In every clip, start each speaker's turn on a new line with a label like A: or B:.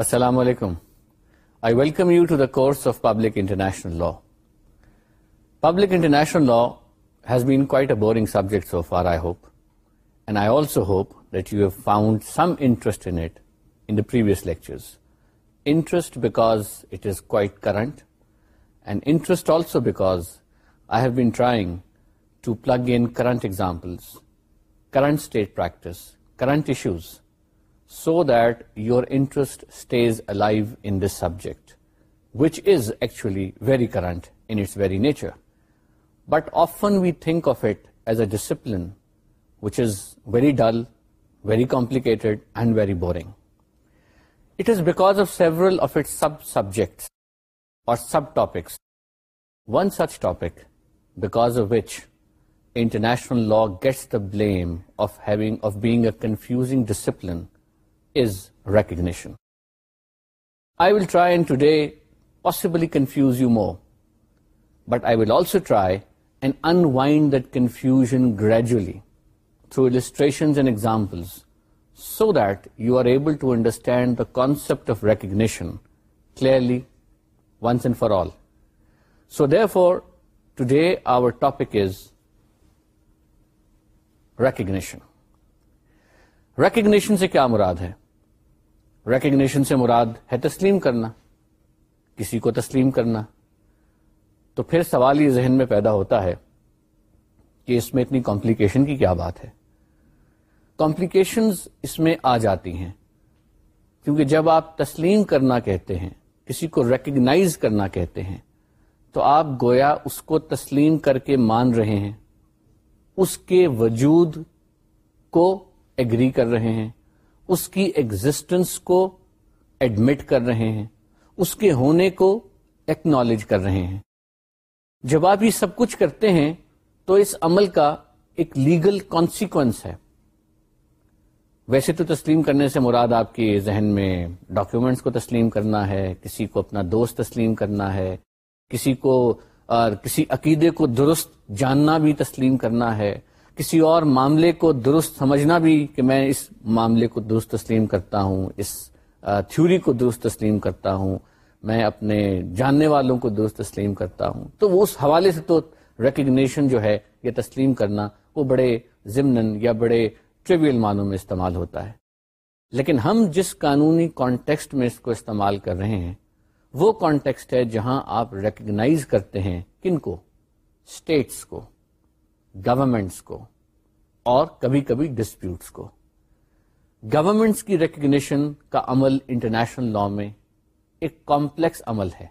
A: Assalamu alaikum. I welcome you to the course of Public International Law. Public International Law has been quite a boring subject so far, I hope. And I also hope that you have found some interest in it in the previous lectures. Interest because it is quite current, and interest also because I have been trying to plug in current examples, current state practice, current issues so that your interest stays alive in this subject, which is actually very current in its very nature. But often we think of it as a discipline which is very dull, very complicated, and very boring. It is because of several of its sub-subjects or subtopics. One such topic, because of which international law gets the blame of being a confusing discipline, recognition I will try and today possibly confuse you more but I will also try and invent that confuse gradually frustration and example so that you are able to understand the concept of recognition clearly once and for all so therefore today our topic is recognition recognition سے کیا مراد ہے recognition سے مراد ہے تسلیم کرنا کسی کو تسلیم کرنا تو پھر سوال یہ ذہن میں پیدا ہوتا ہے کہ اس میں اتنی کمپلیکیشن کی کیا بات ہے کمپلیکیشنز اس میں آ جاتی ہیں کیونکہ جب آپ تسلیم کرنا کہتے ہیں کسی کو ریکگنائز کرنا کہتے ہیں تو آپ گویا اس کو تسلیم کر کے مان رہے ہیں اس کے وجود کو اگری کر رہے ہیں اس کی ایگزٹینس کو ایڈمٹ کر رہے ہیں اس کے ہونے کو ایکنالج کر رہے ہیں جب آپ یہ سب کچھ کرتے ہیں تو اس عمل کا ایک لیگل کانسیکوینس ہے ویسے تو تسلیم کرنے سے مراد آپ کے ذہن میں ڈاکیومینٹس کو تسلیم کرنا ہے کسی کو اپنا دوست تسلیم کرنا ہے کسی کو کسی عقیدے کو درست جاننا بھی تسلیم کرنا ہے کسی اور معاملے کو درست سمجھنا بھی کہ میں اس معاملے کو درست تسلیم کرتا ہوں اس تھیوری کو درست تسلیم کرتا ہوں میں اپنے جاننے والوں کو درست تسلیم کرتا ہوں تو وہ اس حوالے سے تو ریکگنیشن جو ہے یا تسلیم کرنا وہ بڑے ضمن یا بڑے ٹریویل معنوں میں استعمال ہوتا ہے لیکن ہم جس قانونی کانٹیکسٹ میں اس کو استعمال کر رہے ہیں وہ کانٹیکسٹ ہے جہاں آپ ریکگنائز کرتے ہیں کن کو اسٹیٹس کو گورنمنٹس کو اور کبھی کبھی ڈسپیوٹس کو گورنمنٹس کی ریکگنیشن کا عمل انٹرنیشنل لا میں ایک کمپلیکس عمل ہے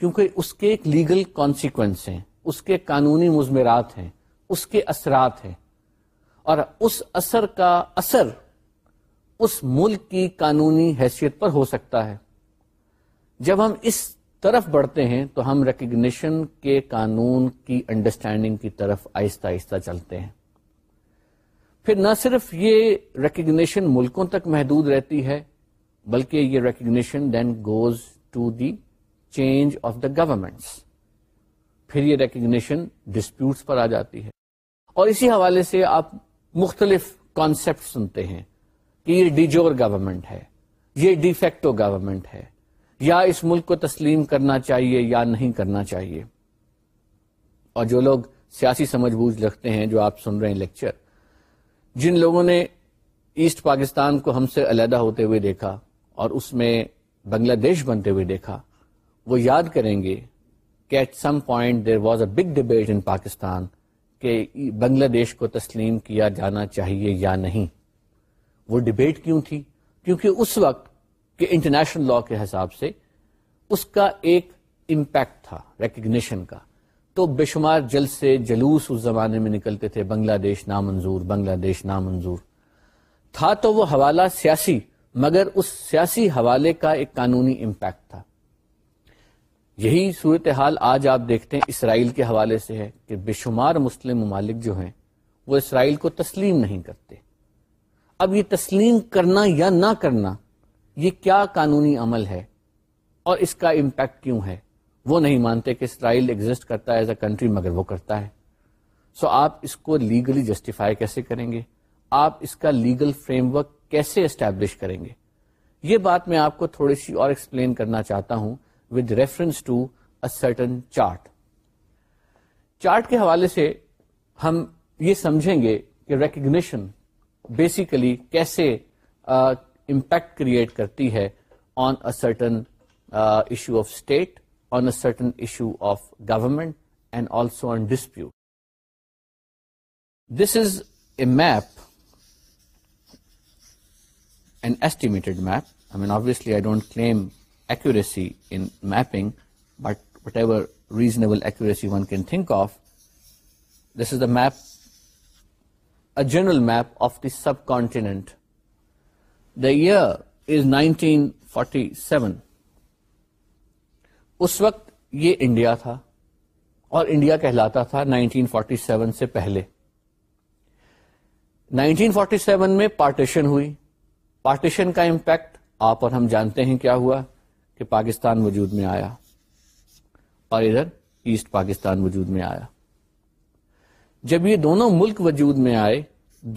A: کیونکہ اس کے ایک لیگل کانسیکوینس ہیں اس کے قانونی مضمرات ہیں اس کے اثرات ہیں اور اس اثر کا اثر اس ملک کی قانونی حیثیت پر ہو سکتا ہے جب ہم اس طرف بڑھتے ہیں تو ہم ریکگنیشن کے قانون کی انڈرسٹینڈنگ کی طرف آہستہ آہستہ چلتے ہیں پھر نہ صرف یہ ریکگنیشن ملکوں تک محدود رہتی ہے بلکہ یہ recognition then goes to the change of the governments پھر یہ ریکگنیشن ڈسپیوٹس پر آ جاتی ہے اور اسی حوالے سے آپ مختلف کانسیپٹ سنتے ہیں کہ یہ ڈیجور گورنمنٹ ہے یہ ڈیفیکٹو گورنمنٹ ہے یا اس ملک کو تسلیم کرنا چاہیے یا نہیں کرنا چاہیے اور جو لوگ سیاسی سمجھ بوجھ رکھتے ہیں جو آپ سن رہے ہیں لیکچر جن لوگوں نے ایسٹ پاکستان کو ہم سے علیحدہ ہوتے ہوئے دیکھا اور اس میں بنگلہ دیش بنتے ہوئے دیکھا وہ یاد کریں گے کہ at some point there was a big debate in Pakistan کہ بنگلہ دیش کو تسلیم کیا جانا چاہیے یا نہیں وہ ڈبیٹ کیوں تھی کیونکہ اس وقت کہ انٹرنیشنل لا کے حساب سے اس کا ایک امپیکٹ تھا ریکگنیشن کا تو بے شمار جل سے جلوس اس زمانے میں نکلتے تھے بنگلہ دیش نامنظور بنگلہ دیش نامنظور تھا تو وہ حوالہ سیاسی مگر اس سیاسی حوالے کا ایک قانونی امپیکٹ تھا یہی صورتحال آج آپ دیکھتے ہیں اسرائیل کے حوالے سے ہے کہ بے شمار مسلم ممالک جو ہیں وہ اسرائیل کو تسلیم نہیں کرتے اب یہ تسلیم کرنا یا نہ کرنا یہ کیا قانونی عمل ہے اور اس کا امپیکٹ کیوں ہے وہ نہیں مانتے کہ اسرائیل ایگزٹ کرتا ہے ایز اے کنٹری مگر وہ کرتا ہے سو آپ اس کو لیگلی جسٹیفائی کیسے کریں گے آپ اس کا لیگل فریم ورک کیسے اسٹیبلش کریں گے یہ بات میں آپ کو تھوڑی سی اور ایکسپلین کرنا چاہتا ہوں with reference to a certain chart chart کے حوالے سے ہم یہ سمجھیں گے کہ ریکگنیشن بیسیکلی کیسے impact create karti hai on a certain uh, issue of state, on a certain issue of government, and also on dispute. This is a map, an estimated map. I mean, obviously I don't claim accuracy in mapping, but whatever reasonable accuracy one can think of, this is the map, a general map of the subcontinent the year is nineteen forty seven اس وقت یہ India تھا اور India کہلاتا تھا nineteen forty seven سے پہلے nineteen forty seven میں partition ہوئی پارٹیشن کا امپیکٹ آپ اور ہم جانتے ہیں کیا ہوا کہ پاکستان وجود میں آیا اور ادھر ایسٹ پاکستان وجود میں آیا جب یہ دونوں ملک وجود میں آئے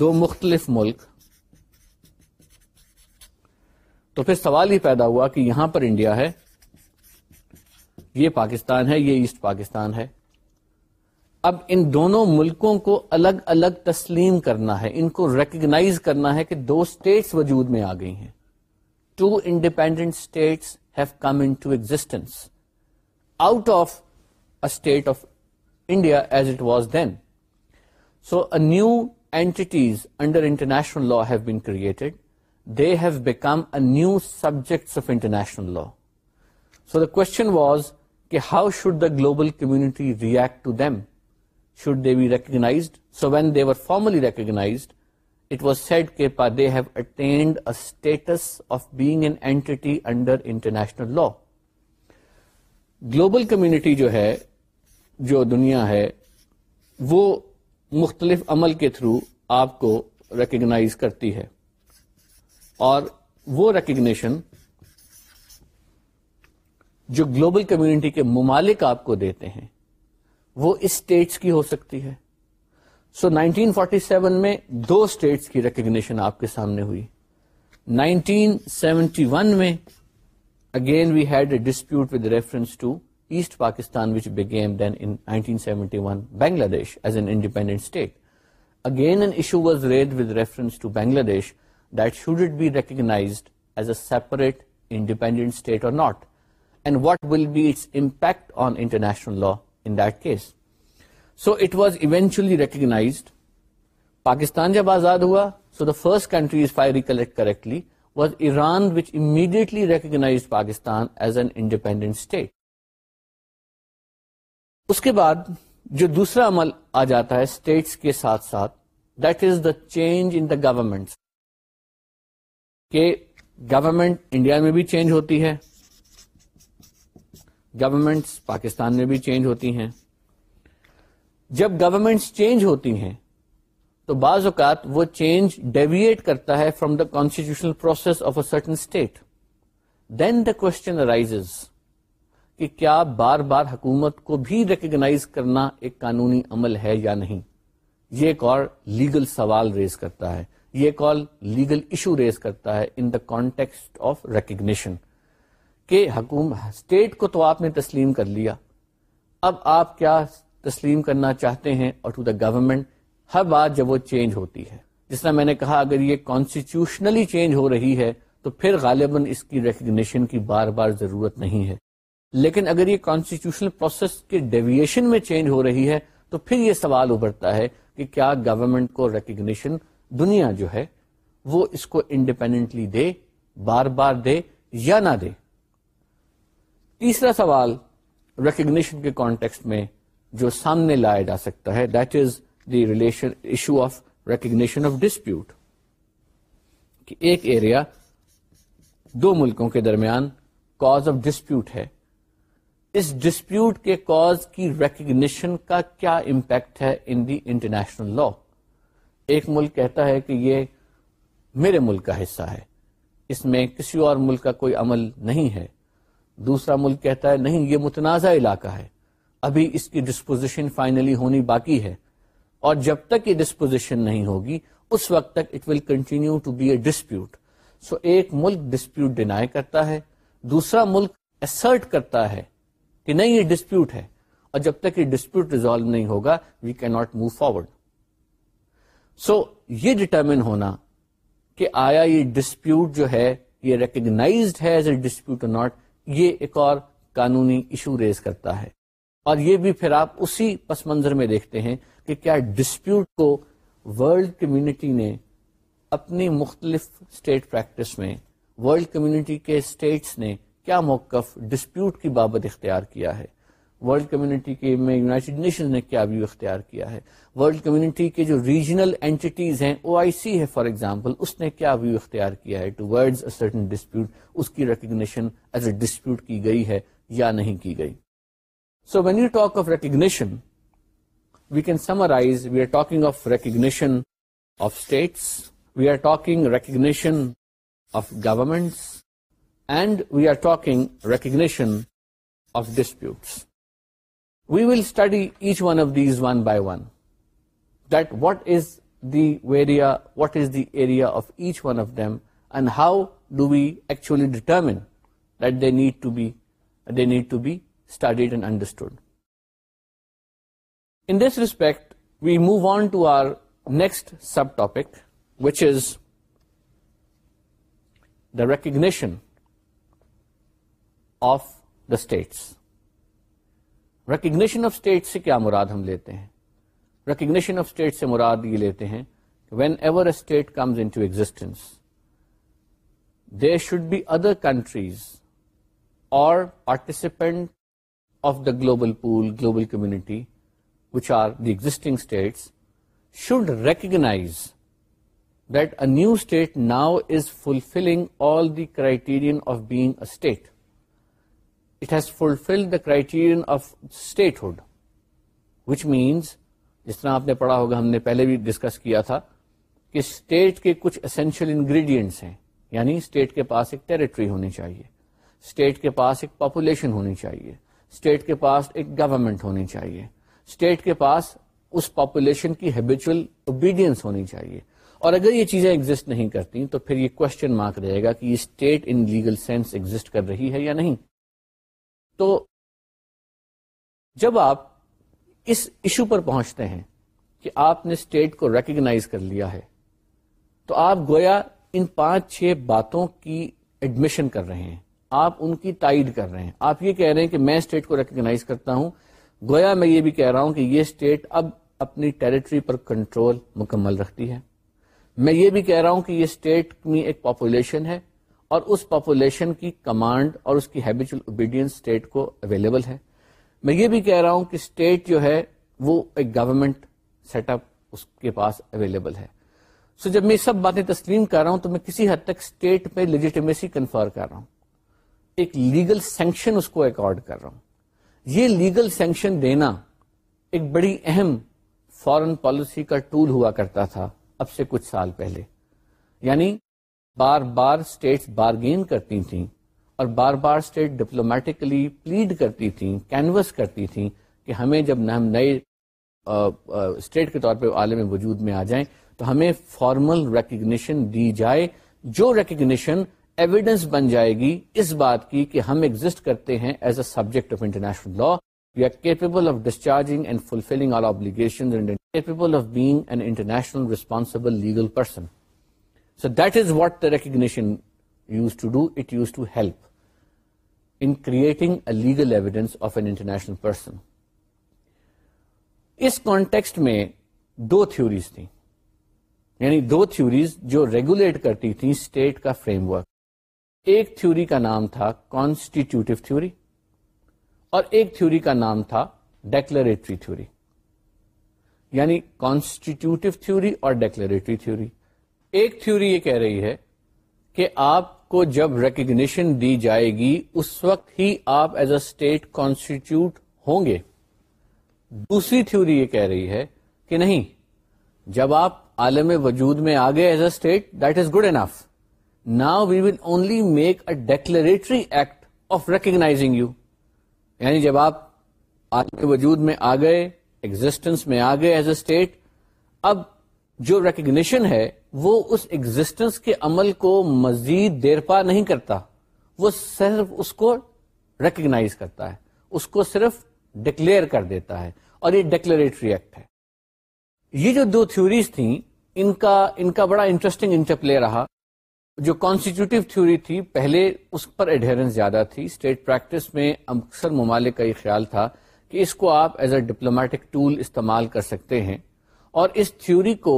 A: دو مختلف ملک تو پھر سوال ہی پیدا ہوا کہ یہاں پر انڈیا ہے یہ پاکستان ہے یہ ایسٹ پاکستان ہے اب ان دونوں ملکوں کو الگ الگ تسلیم کرنا ہے ان کو ریکگنائز کرنا ہے کہ دو اسٹیٹس وجود میں آ گئی ہیں to independent states have come into existence out of of India as it was then so new entities under international law have been created they have become a new subject of international law so the question was کہ how should the global community react to them should they be recognise so when they were formally recognise it was set کیپا they have attained states of bag an entity under international law global community جو ہے جو دنیا ہے وہ مختلف عمل کے through آپ کو ریکگنائز کرتی ہے اور وہ ریکگنیشن جو گلوبل کمیونٹی کے ممالک آپ کو دیتے ہیں وہ اسٹیٹس کی ہو سکتی ہے سو نائنٹین فورٹی سیون میں دو اسٹیٹس کی ریکگنیشن آپ کے سامنے ہوئی نائنٹین سیونٹی ون میں again we had a dispute with reference to East Pakistan which became then in one Bangladesh as an independent state again an issue was raised with reference to Bangladesh recognise a separate independent state or not and what will be its impact on international law in this so it was eventually recognise Pakistan جب آزاد ہوا so the first country as if I recollect correctly was Iran which immediately recognise Pakistan as an independent state اس کے بعد جو دوسرا عمل آ جاتا ہے اسٹیٹس کے ساتھ ساتھ that is the change in the government کہ گورنمنٹ انڈیا میں بھی چینج ہوتی ہے گورمنٹس پاکستان میں بھی چینج ہوتی ہیں جب گورمنٹس چینج ہوتی ہیں تو بعض اوقات وہ چینج ڈیویٹ کرتا ہے from the constitutional process of a certain state then the question arise کہ کیا بار بار حکومت کو بھی ریکگناز کرنا ایک قانونی عمل ہے یا نہیں یہ ایک اور لیگل سوال ریز کرتا ہے یہ کال لیگل ایشو ریز کرتا ہے in the context of recognition کہ حکومت اسٹیٹ کو تو آپ نے تسلیم کر لیا اب آپ کیا تسلیم کرنا چاہتے ہیں اور ٹو دا گورنمنٹ ہر بات جب وہ چینج ہوتی ہے جس طرح میں نے کہا اگر یہ کانسٹیٹیوشنلی چینج ہو رہی ہے تو پھر غالباً اس کی ریکگنیشن کی بار بار ضرورت نہیں ہے لیکن اگر یہ کانسٹیٹیوشنل پروسیس کے ڈیویشن میں چینج ہو رہی ہے تو پھر یہ سوال ابھرتا ہے کہ کیا گورنمنٹ کو ریکگنیشن دنیا جو ہے وہ اس کو انڈیپینڈنٹلی دے بار بار دے یا نہ دے تیسرا سوال ریکگنیشن کے کانٹیکس میں جو سامنے لایا جا سکتا ہے that is the relation issue of recognition of dispute کہ ایک ایریا دو ملکوں کے درمیان کاز آف ڈسپیوٹ ہے اس ڈسپیوٹ کے کاز کی ریکگنیشن کا کیا امپیکٹ ہے ان دی انٹرنیشنل لا ایک ملک کہتا ہے کہ یہ میرے ملک کا حصہ ہے اس میں کسی اور ملک کا کوئی عمل نہیں ہے دوسرا ملک کہتا ہے نہیں یہ متنازع علاقہ ہے ابھی اس کی ڈسپوزیشن فائنلی ہونی باقی ہے اور جب تک یہ ڈسپوزیشن نہیں ہوگی اس وقت تک it will continue to be a dispute so ایک ملک ڈسپیوٹ ڈینائی کرتا ہے دوسرا ملک اسرٹ کرتا ہے کہ نہیں یہ ڈسپیوٹ ہے اور جب تک یہ ڈسپیوٹ ریزالو نہیں ہوگا we can not move forward so یہ ڈٹرمن ہونا کہ آیا یہ ڈسپیوٹ جو ہے یہ ریکگنائزڈ ہے ایز اے ڈسپیوٹ ناٹ یہ ایک اور قانونی ایشو ریز کرتا ہے اور یہ بھی پھر آپ اسی پس منظر میں دیکھتے ہیں کہ کیا ڈسپیوٹ کو ورلڈ کمیونٹی نے اپنی مختلف اسٹیٹ پریکٹس میں ورلڈ کمیونٹی کے اسٹیٹس نے کیا موقف ڈسپیوٹ کی بابت اختیار کیا ہے ورلڈ کمیونٹی کے میں یوناٹیڈ نیشن نے کیا ویو اختیار کیا ہے ورلڈ کمیونٹی کے جو ریجنل اینٹیز ہیں او آئی سی ہے فار ایگزامپل اس نے کیا ویو اختیار کیا ہے ٹو سرٹن ڈسپیوٹ اس کی ریکگنیشن ایز اے ڈسپیوٹ کی گئی ہے یا نہیں کی گئی so when you talk of recognition we can summarise we are talking of recognition of states we are talking recognition of governments and we are talking recognition of disputes We will study each one of these one by one, that what is the area of each one of them, and how do we actually determine that they need to be studied and understood. In this respect, we move on to our next subtopic, which is the recognition of the states. Recognition of state سے کیا مراد ہم لیتے ہیں recognition of state سے مراد یہ لیتے ہیں whenever a state comes into existence they should be other countries or participant of the global pool global community which are the existing states should recognise that a new state now is fulfilling all the criterion of being a state has fulfilled the criterion of statehood which means جس طرح آپ نے پڑھا ہوگا ہم نے پہلے بھی ڈسکس کیا تھا کہ اسٹیٹ کے کچھ اسینشیل انگریڈینٹس ہیں یعنی اسٹیٹ کے پاس ایک ٹیریٹری ہونی چاہیے اسٹیٹ کے پاس ایک پاپولیشن ہونی چاہیے اسٹیٹ کے پاس ایک گورمنٹ ہونی چاہیے اسٹیٹ کے پاس اس پاپولیشن کی ہیبیچل اوبیڈینس ہونی چاہیے اور اگر یہ چیزیں ایگزٹ نہیں کرتی تو پھر یہ کوشچن مارک رہے گا کہ یہ state in legal sense exist کر رہی ہے یا نہیں تو جب آپ اس ایشو پر پہنچتے ہیں کہ آپ نے اسٹیٹ کو ریکگنائز کر لیا ہے تو آپ گویا ان پانچ چھ باتوں کی ایڈمیشن کر رہے ہیں آپ ان کی تائید کر رہے ہیں آپ یہ کہہ رہے ہیں کہ میں اسٹیٹ کو ریکگنائز کرتا ہوں گویا میں یہ بھی کہہ رہا ہوں کہ یہ اسٹیٹ اب اپنی ٹریٹری پر کنٹرول مکمل رکھتی ہے میں یہ بھی کہہ رہا ہوں کہ یہ اسٹیٹ میں ایک پاپولیشن ہے اور اس پاپولیشن کی کمانڈ اور اس کی ہیبیچل اوبیڈینس اسٹیٹ کو اویلیبل ہے میں یہ بھی کہہ رہا ہوں کہ اسٹیٹ جو ہے وہ ایک گورمنٹ سیٹ اپ اس کے پاس اویلیبل ہے سو so جب میں سب باتیں تسلیم کر رہا ہوں تو میں کسی حد تک اسٹیٹ پہ لیجیٹمیسی کنفر کر رہا ہوں ایک لیگل سینکشن اس کو ایکارڈ کر رہا ہوں یہ لیگل سینکشن دینا ایک بڑی اہم فارن پالیسی کا ٹول ہوا کرتا تھا اب سے کچھ سال پہلے یعنی بار بار اسٹیٹس بارگین کرتی تھیں اور بار بار اسٹیٹ ڈپلومیٹکلی پلیڈ کرتی تھیں کینوس کرتی تھیں کہ ہمیں جب ہم نئے اسٹیٹ کے طور پہ عالم وجود میں آ جائیں تو ہمیں فارمل ریکگنیشن دی جائے جو ریکگنیشن ایویڈنس بن جائے گی اس بات کی کہ ہم ایگزٹ کرتے ہیں as a subject of international law we are capable of discharging and fulfilling all obligation capable of being an international responsible legal person so that is what the recognition used to do it used to help in creating a legal evidence of an international person اس context میں دو theories تھیں یعنی دو theories جو regulate کرتی تھیں state کا فریم ورک ایک تھیوری کا نام تھا کانسٹیٹیوٹیو تھیوری اور ایک تھیوری کا نام تھا ڈیکلریٹری تھیوری یعنی کانسٹیٹیوٹیو تھیوری اور ڈیکلریٹری تھیوری ایک تھیوری یہ کہہ رہی ہے کہ آپ کو جب ریکگنیشن دی جائے گی اس وقت ہی آپ ایز اے اسٹیٹ کانسٹیٹیوٹ ہوں گے دوسری تھیوری یہ کہہ رہی ہے کہ نہیں جب آپ عالم وجود میں آ گئے as a state that is good enough now we will only make a declaratory act of recognising you یعنی جب آپ عالم وجود میں آ گئے ایگزٹینس میں آ گئے ایز اے اسٹیٹ اب جو ریکگنیشن ہے وہ اس ایگزٹینس کے عمل کو مزید دیر پا نہیں کرتا وہ صرف اس کو ریکگنائز کرتا ہے اس کو صرف ڈکلیئر کر دیتا ہے اور یہ ڈکلیریٹری ایکٹ ہے یہ جو دو تھیوریز تھیں ان کا ان کا بڑا انٹرسٹنگ انٹرپلے رہا جو کانسٹیٹیوٹیو تھیوری تھی پہلے اس پر اڈھیرنس زیادہ تھی اسٹیٹ پریکٹس میں اکثر ممالک کا یہ خیال تھا کہ اس کو آپ ایز اے ڈپلومیٹک ٹول استعمال کر سکتے ہیں اور اس تھیوری کو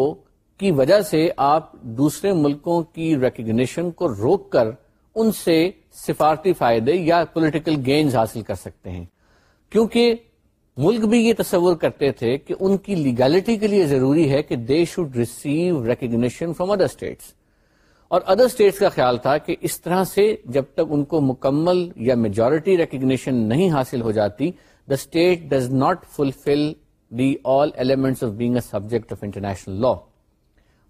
A: کی وجہ سے آپ دوسرے ملکوں کی ریکگنیشن کو روک کر ان سے سفارتی فائدے یا پولیٹیکل گینز حاصل کر سکتے ہیں کیونکہ ملک بھی یہ تصور کرتے تھے کہ ان کی لیگلٹی کے لیے ضروری ہے کہ they should receive recognition from other states or other states کا خیال تھا کہ اس طرح سے جب تک ان کو مکمل یا میجورٹی ریکگنیشن نہیں حاصل ہو جاتی the state does not fulfil the all elements of being a subject of international law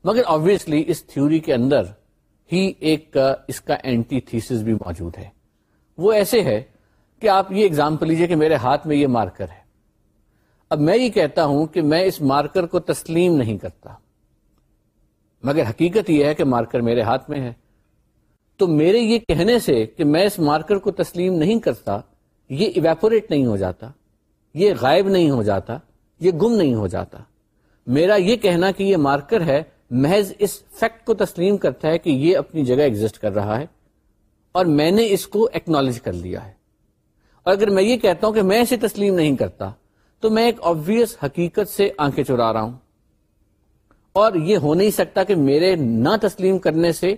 A: مگر آبویسلی اس تھیوری کے اندر ہی ایک اس کا اینٹی تھیس بھی موجود ہے وہ ایسے ہے کہ آپ یہ اگزامپل لیجیے کہ میرے ہاتھ میں یہ مارکر ہے اب میں یہ کہتا ہوں کہ میں اس مارکر کو تسلیم نہیں کرتا مگر حقیقت یہ ہے کہ مارکر میرے ہاتھ میں ہے تو میرے یہ کہنے سے کہ میں اس مارکر کو تسلیم نہیں کرتا یہ ایویپوریٹ نہیں ہو جاتا یہ غائب نہیں ہو جاتا یہ گم نہیں ہو جاتا میرا یہ کہنا کہ یہ مارکر ہے محض اس فیکٹ کو تسلیم کرتا ہے کہ یہ اپنی جگہ ایگزٹ کر رہا ہے اور میں نے اس کو ایکنالج کر لیا ہے اور اگر میں یہ کہتا ہوں کہ میں اسے تسلیم نہیں کرتا تو میں ایک آبیس حقیقت سے آنکھیں چرا رہا ہوں اور یہ ہو نہیں سکتا کہ میرے نہ تسلیم کرنے سے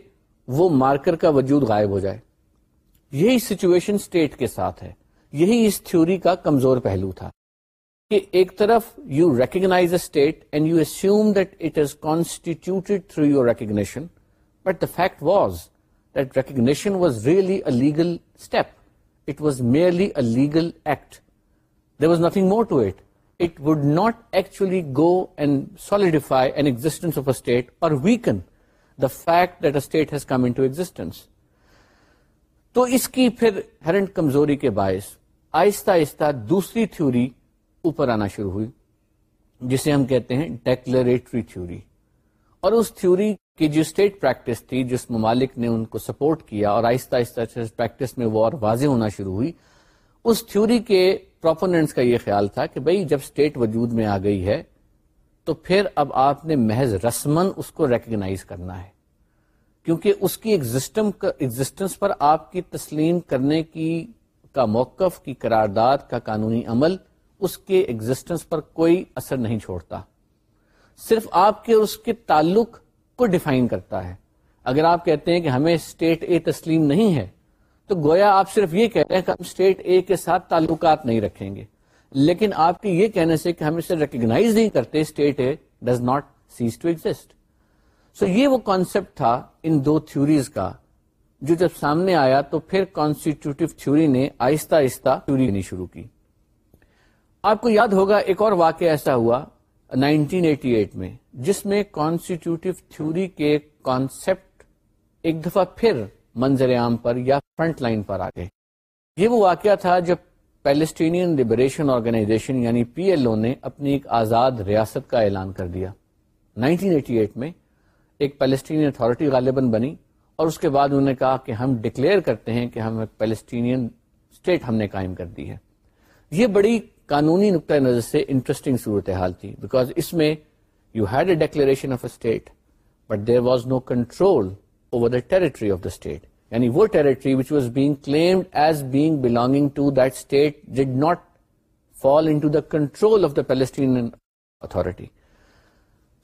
A: وہ مارکر کا وجود غائب ہو جائے یہی سچویشن اسٹیٹ کے ساتھ ہے یہی اس تھیوری کا کمزور پہلو تھا ایک طرف you a state and you assume that it is constituted through your recognition but the fact was that recognition was really a legal step it was merely legal act there was nothing more to it it would not actually go and solidify an existence of a state or weaken the fact that a state has come into existence تو اس کی پھر ہرنٹ کمزوری کے باعث آہستہ آہستہ دوسری تھیوری اوپر آنا شروع ہوئی جسے ہم کہتے ہیں ڈیکلریٹری تھیوری اور اس تھیوری کی جو اسٹیٹ پریکٹس تھی جس ممالک نے ان کو سپورٹ کیا اور آہستہ آہستہ پریکٹس میں وہ واضح ہونا شروع ہوئی اس تھیوری کے پروپوننٹس کا یہ خیال تھا کہ بھئی جب اسٹیٹ وجود میں آ گئی ہے تو پھر اب آپ نے محض رسمن اس کو ریکگنائز کرنا ہے کیونکہ اس کی ایگزٹنس پر آپ کی تسلیم کرنے کی کا موقف کی قرارداد کا قانونی عمل اس کے ایگزٹینس پر کوئی اثر نہیں چھوڑتا صرف آپ کے اس کے تعلق کو ڈیفائن کرتا ہے اگر آپ کہتے ہیں کہ ہمیں اسٹیٹ اے تسلیم نہیں ہے تو گویا آپ صرف یہ کہتے ہیں کہ ہم اسٹیٹ اے کے ساتھ تعلقات نہیں رکھیں گے لیکن آپ کے یہ کہنے سے کہ ہم اسے ریکگنائز نہیں کرتے state A does not cease to exist so یہ وہ کانسیپٹ تھا ان دو تھیوریز کا جو جب سامنے آیا تو پھر کانسٹیٹیوٹیو تھیوری نے آہستہ آہستہ تھیوری نہیں شروع کی آپ کو یاد ہوگا ایک اور واقعہ ایسا ہوا 1988 میں جس میں کانسٹیٹیوٹیو تھیوری کے کانسیپٹ ایک دفعہ پھر منظر عام پر یا فرنٹ لائن پر آ گئے یہ وہ واقعہ تھا جب پیلسٹینین لبریشن آرگنائزیشن یعنی پی ایل او نے اپنی ایک آزاد ریاست کا اعلان کر دیا 1988 میں ایک پیلسٹین اتارٹی غالباً بنی اور اس کے بعد انہوں نے کہا کہ ہم ڈکلیئر کرتے ہیں کہ ہم ایک پیلسٹینین اسٹیٹ ہم نے قائم کر دی ہے یہ بڑی قانونی نقطۂ نظر سے انٹرسٹنگ صورتحال تھی بیکاز اس میں you had a declaration of a state but there was no control over the territory of the state یعنی وہ territory which was being claimed as being belonging to that state did not fall in control of the Palestine authority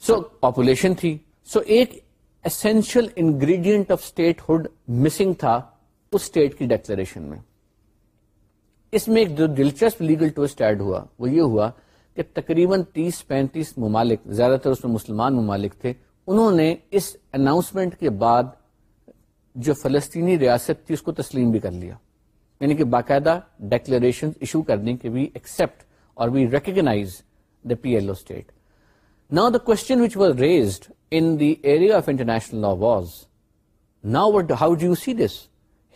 A: so population تھی so ایک essential ingredient of statehood missing تھا اس state کی declaration میں اس میں ایک جو دلچسپ لیگل ٹوسٹ ایڈ ہوا وہ یہ ہوا کہ تقریباً تیس پینتیس ممالک زیادہ تر اس میں مسلمان ممالک تھے انہوں نے اس اناؤنسمنٹ کے بعد جو فلسطینی ریاست تھی اس کو تسلیم بھی کر لیا یعنی کہ باقاعدہ ڈیکلریشن ایشو کرنے کے وی ایکسپٹ اور we the P L O state نا the question which was raised in the area of international law was now what how you see this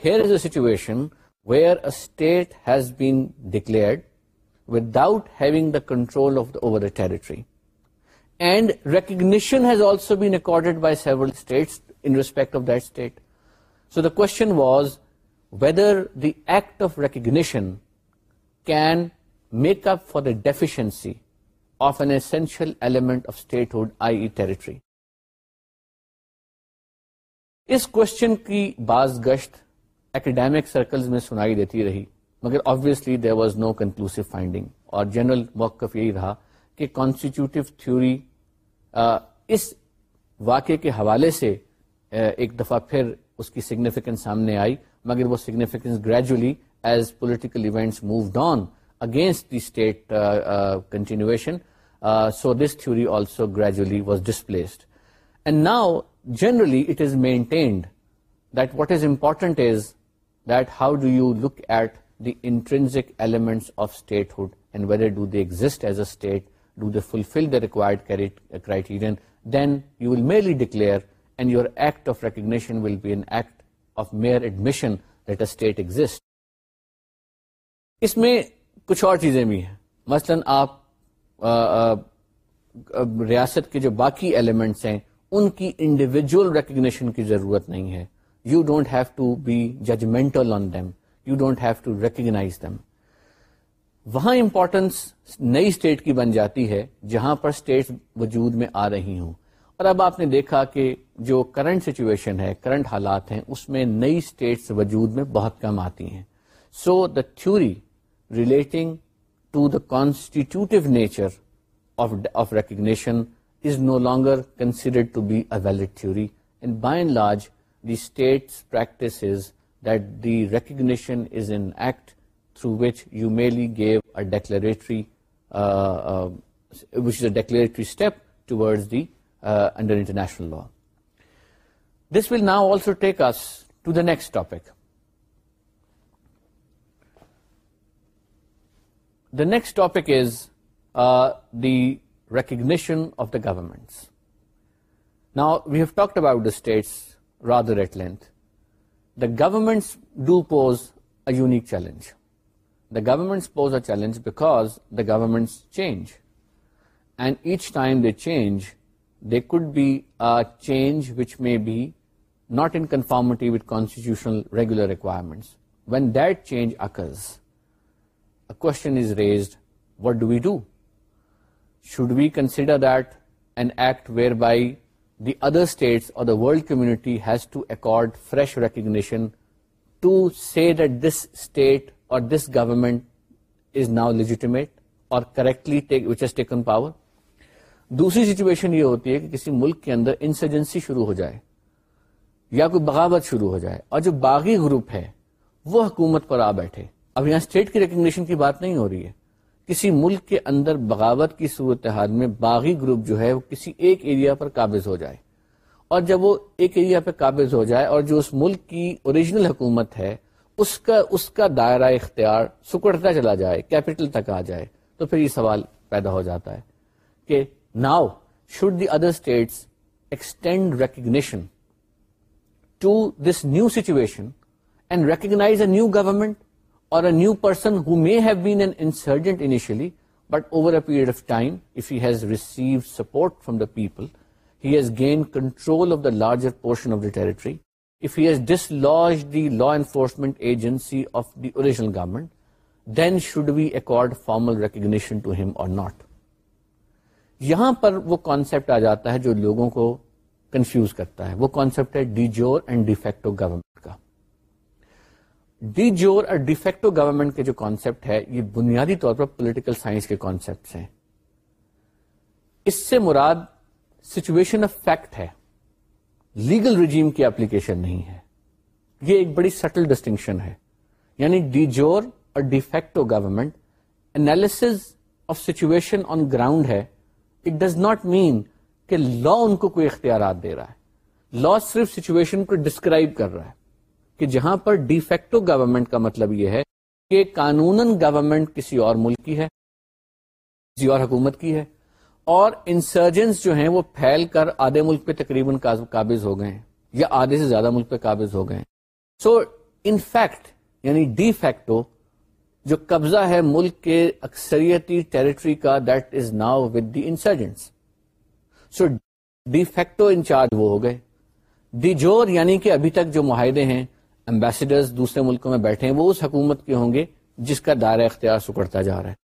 A: here is a situation where a state has appeared without having the control of the territory and recognition has also been recorded by several state in respect of this so the کون was whether the act of recognition can make up for the deficiency of an essential element of statehood آئی ایریٹری اس question کی باز گشت academic circles میں سنائی دیتی رہی مگر obviously there was no conclusive finding اور جنرل موقف یہی رہا کہ کانسٹیٹیوٹیو تھیوری اس واقعے کے حوالے سے ایک دفعہ پھر اس کی سگنیفیکینس سامنے آئی مگر وہ significance gradually as political events moved on against the state continuation so this theory also gradually was dispelled and now generally it is maintained that what is important is that how do you look at the intrinsic element of statehood and whether do they exist as a state do they fulfil the require criterion then you will merely declare and your act of recognition will be an act of mere admission اس میں کچھ اور چیزیں بھی ہیں مثلا آپ ریاست کے جو باقی ایلیمنٹس ہیں ان کی انڈیویجول ریکگنیشن کی ضرورت نہیں ہے you don't have to be judgmental on them you don't have to recognise them وہاں امپورٹنس نئی اسٹیٹ کی بن جاتی ہے جہاں پر اسٹیٹ وجود میں آ رہی ہوں اور اب آپ نے دیکھا کہ جو کرنٹ سچویشن ہے کرنٹ حالات ہیں اس میں نئی اسٹیٹس وجود میں بہت کم آتی ہیں so the theory relating to the constitutive nature of recognition is no longer considered to be a valid theory and by and large the state's practice is that the recognition is an act through which you merely gave a declaratory, which is a declaratory step towards the, under international law. This will now also take us to the next topic. The next topic is the recognition of the governments. Now, we have talked about the states rather at length, the governments do pose a unique challenge. The governments pose a challenge because the governments change. And each time they change, there could be a change which may be not in conformity with constitutional regular requirements. When that change occurs, a question is raised, what do we do? Should we consider that an act whereby the other recognition to to accord fresh recognition to C government this state or this government is now has correctly power دوسری situation یہ ہوتی ہے کہ کسی ملک کے اندر insurgency شروع ہو جائے یا کوئی بغاوت شروع ہو جائے اور جو باغی گروپ ہے وہ حکومت پر آ بیٹھے اب یہاں اسٹیٹ کی ریکگنیشن کی بات نہیں ہو رہی ہے کسی ملک کے اندر بغاوت کی صورتحال میں باغی گروپ جو ہے وہ کسی ایک ایریا پر قابض ہو جائے اور جب وہ ایک ایریا پہ قابض ہو جائے اور جو اس ملک کی اوریجنل حکومت ہے اس کا اس کا دائرہ اختیار سکڑتا چلا جائے کیپٹل تک آ جائے تو پھر یہ سوال پیدا ہو جاتا ہے کہ now should the other states extend recognition to this new situation and recognise a new government a new person who may have an an insurgent initially but over period period of time he he has receive support the the people he has control control of larger larger portion of the if he he has dislodge enforcement agency of the original government then should be accord formal recognition to him or not یہاں پر وہ concept آ جاتا ہے جو لوگوں کو confuse کرتا ہے وہ کانسیپٹ ہے ڈی جور and de facto government de jure اور ڈیفیکٹو گورنمنٹ کے جو کانسیپٹ ہے یہ بنیادی طور پر پولیٹیکل سائنس کے کانسیپٹ ہیں اس سے مراد سچویشن آف فیکٹ ہے لیگل رجیم کی اپلیکیشن نہیں ہے یہ ایک بڑی سٹل ڈسٹنکشن ہے یعنی ڈی جور اور de facto government analysis of situation on ground ہے اٹ ڈز ناٹ مین کہ لا ان کو کوئی اختیارات دے رہا ہے لا صرف سچویشن کو ڈسکرائب کر رہا ہے کہ جہاں پر ڈیفیکٹو گورنمنٹ کا مطلب یہ ہے کہ قانون گورنمنٹ کسی اور ملک کی ہے کسی اور حکومت کی ہے اور انسرجنس جو ہیں وہ پھیل کر آدھے ملک پہ تقریباً قابض ہو گئے ہیں یا آدھے سے زیادہ ملک پہ قابض ہو گئے ہیں سو انفیکٹ یعنی ڈی فیکٹو جو قبضہ ہے ملک کے اکثریتی ٹیریٹری کا that is now with the insurgents so de facto in charge وہ ہو گئے دی جور یعنی کہ ابھی تک جو معاہدے ہیں امبیسڈرز دوسرے ملکوں میں بیٹھے ہیں وہ اس حکومت کے ہوں گے جس کا دائرہ اختیار سکڑتا جا رہا ہے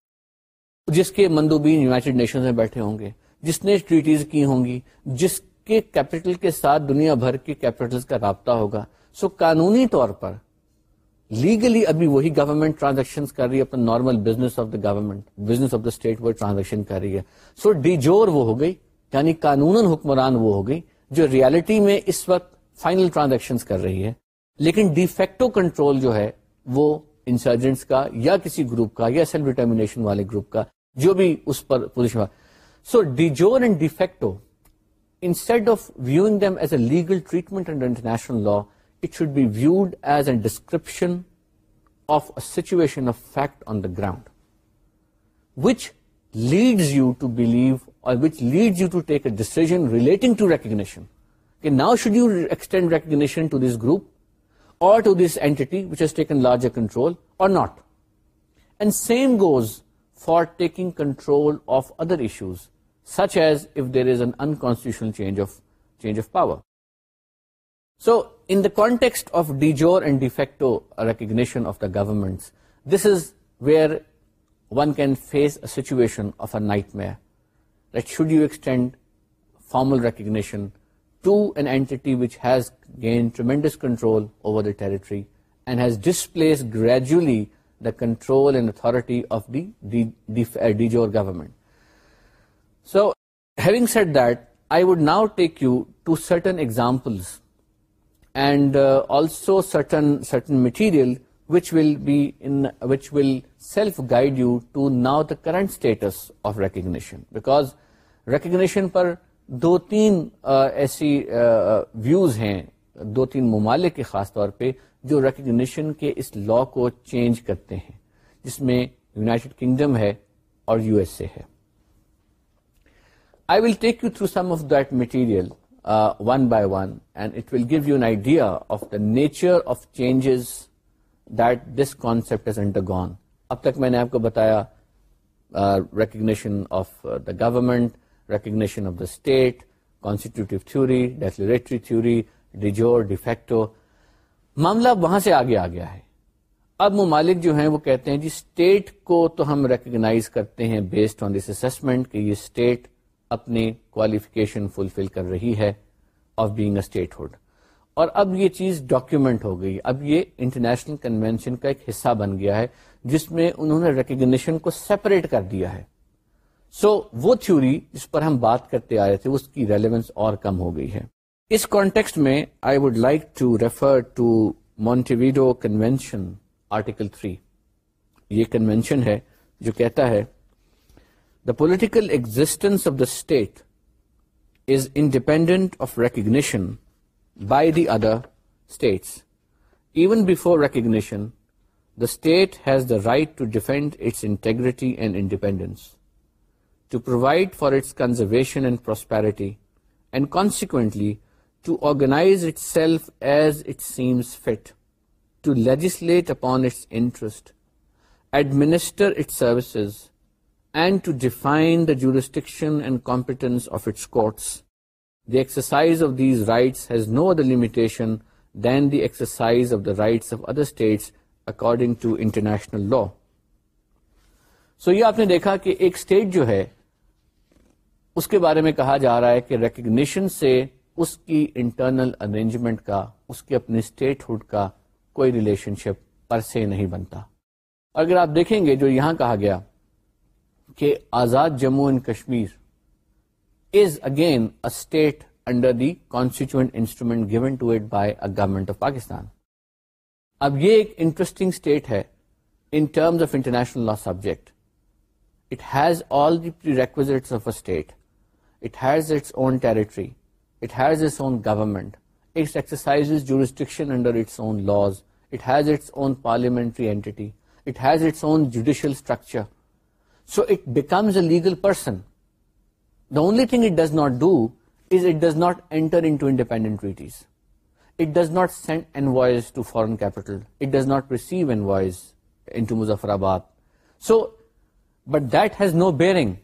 A: جس کے مندوبین یوناٹیڈ نیشنز میں بیٹھے ہوں گے جس نے ٹریٹیز کی ہوں گی جس کے کیپٹل کے ساتھ دنیا بھر کے کیپٹل کا رابطہ ہوگا سو قانونی طور پر لیگلی ابھی وہی گورنمنٹ ٹرانزیکشن کر رہی ہے اپنا normal business of the government business of the state وہ ٹرانزیکشن کر رہی ہے سو ڈی جور وہ ہو گئی یعنی قانون حکمران وہ ہو گئی جو ریالٹی میں اس وقت فائنل ٹرانزیکشن کر رہی ہے لیکن ڈیفیکٹو کنٹرول جو ہے وہ انسرجنٹس کا یا کسی گروپ کا یا سیلف ڈیٹرمیشن والے گروپ کا جو بھی اس پر position so de jure and de facto instead of viewing them as a legal treatment and international law it should be viewed as a description of a situation of fact on the ground which leads you to believe or which lead you to take a decision relating to recognition کہ now should you extend recognition to this group or to this entity which has taken larger control or not. And same goes for taking control of other issues, such as if there is an unconstitutional change of power. So in the context of de jure and de facto recognition of the governments, this is where one can face a situation of a nightmare. That should you extend formal recognition to an entity which has gained tremendous control over the territory and has displaced gradually the control and authority of the de uh, jure government. So, having said that, I would now take you to certain examples and uh, also certain material which will be self-guide you to now the current status of recognition, because recognition par دو تین ایسی views ہیں دو تین ممالک کے خاص طور پہ جو ریکگنیشن کے اس لا کو چینج کرتے ہیں جس میں یوناٹیڈ کنگڈم ہے اور یو ایس اے ہے I will take you through some of that material one by one and it will give you an idea of the nature of changes that this concept is undergone اب تک میں نے آپ کو بتایا recognition of the government recognition of the state constitutive theory declaratory theory de jure de facto معاملہ وہاں سے آگے آ گیا ہے اب ممالک جو ہیں وہ کہتے ہیں جی اسٹیٹ کو تو ہم ریکگنائز کرتے ہیں بیسڈ آن دس اسسمنٹ کہ یہ اسٹیٹ اپنی کوالیفیکیشن فلفل کر رہی ہے of being a statehood اور اب یہ چیز ڈاکیومنٹ ہو گئی اب یہ انٹرنیشنل کنونشن کا ایک حصہ بن گیا ہے جس میں انہوں نے ریکگنیشن کو سیپریٹ کر دیا ہے سو وہ تھیوری جس پر ہم بات کرتے آئے تھے اس کی ریلیونس اور کم ہو گئی ہے اس کانٹیکس میں I would like to refer to Montevideo convention article 3 یہ کنوینشن ہے جو کہتا ہے the political existence of the state is independent of recognition by the other states even before recognition the state has the right to defend its integrity and independence to provide for its conservation and prosperity and consequently to organise itself as it seems fit to legislate upon its interest administer it services and to define jurisdiction and competence of its courts the exercise of these rights has no other limitation than the exercise of these of other states according to international law so یہ آپ نے دیكھا كہ ایک state جو ہے اس کے بارے میں کہا جا رہا ہے کہ ریکگنیشن سے اس کی انٹرنل ارینجمنٹ کا اس کے اپنے ہوڈ کا کوئی ریلیشن شپ پر سے نہیں بنتا اگر آپ دیکھیں گے جو یہاں کہا گیا کہ Azad Jammu and Kashmir is again state under the constituent instrument given to it by government of Pakistan اب یہ ایک انٹرسٹنگ اسٹیٹ ہے in terms of international law subject it has all the devices of a state It has its own territory. It has its own government. It exercises jurisdiction under its own laws. It has its own parliamentary entity. It has its own judicial structure. So it becomes a legal person. The only thing it does not do is it does not enter into independent treaties. It does not send envoys to foreign capital. It does not receive envoys into Muzaffarabad. So, but that has no bearing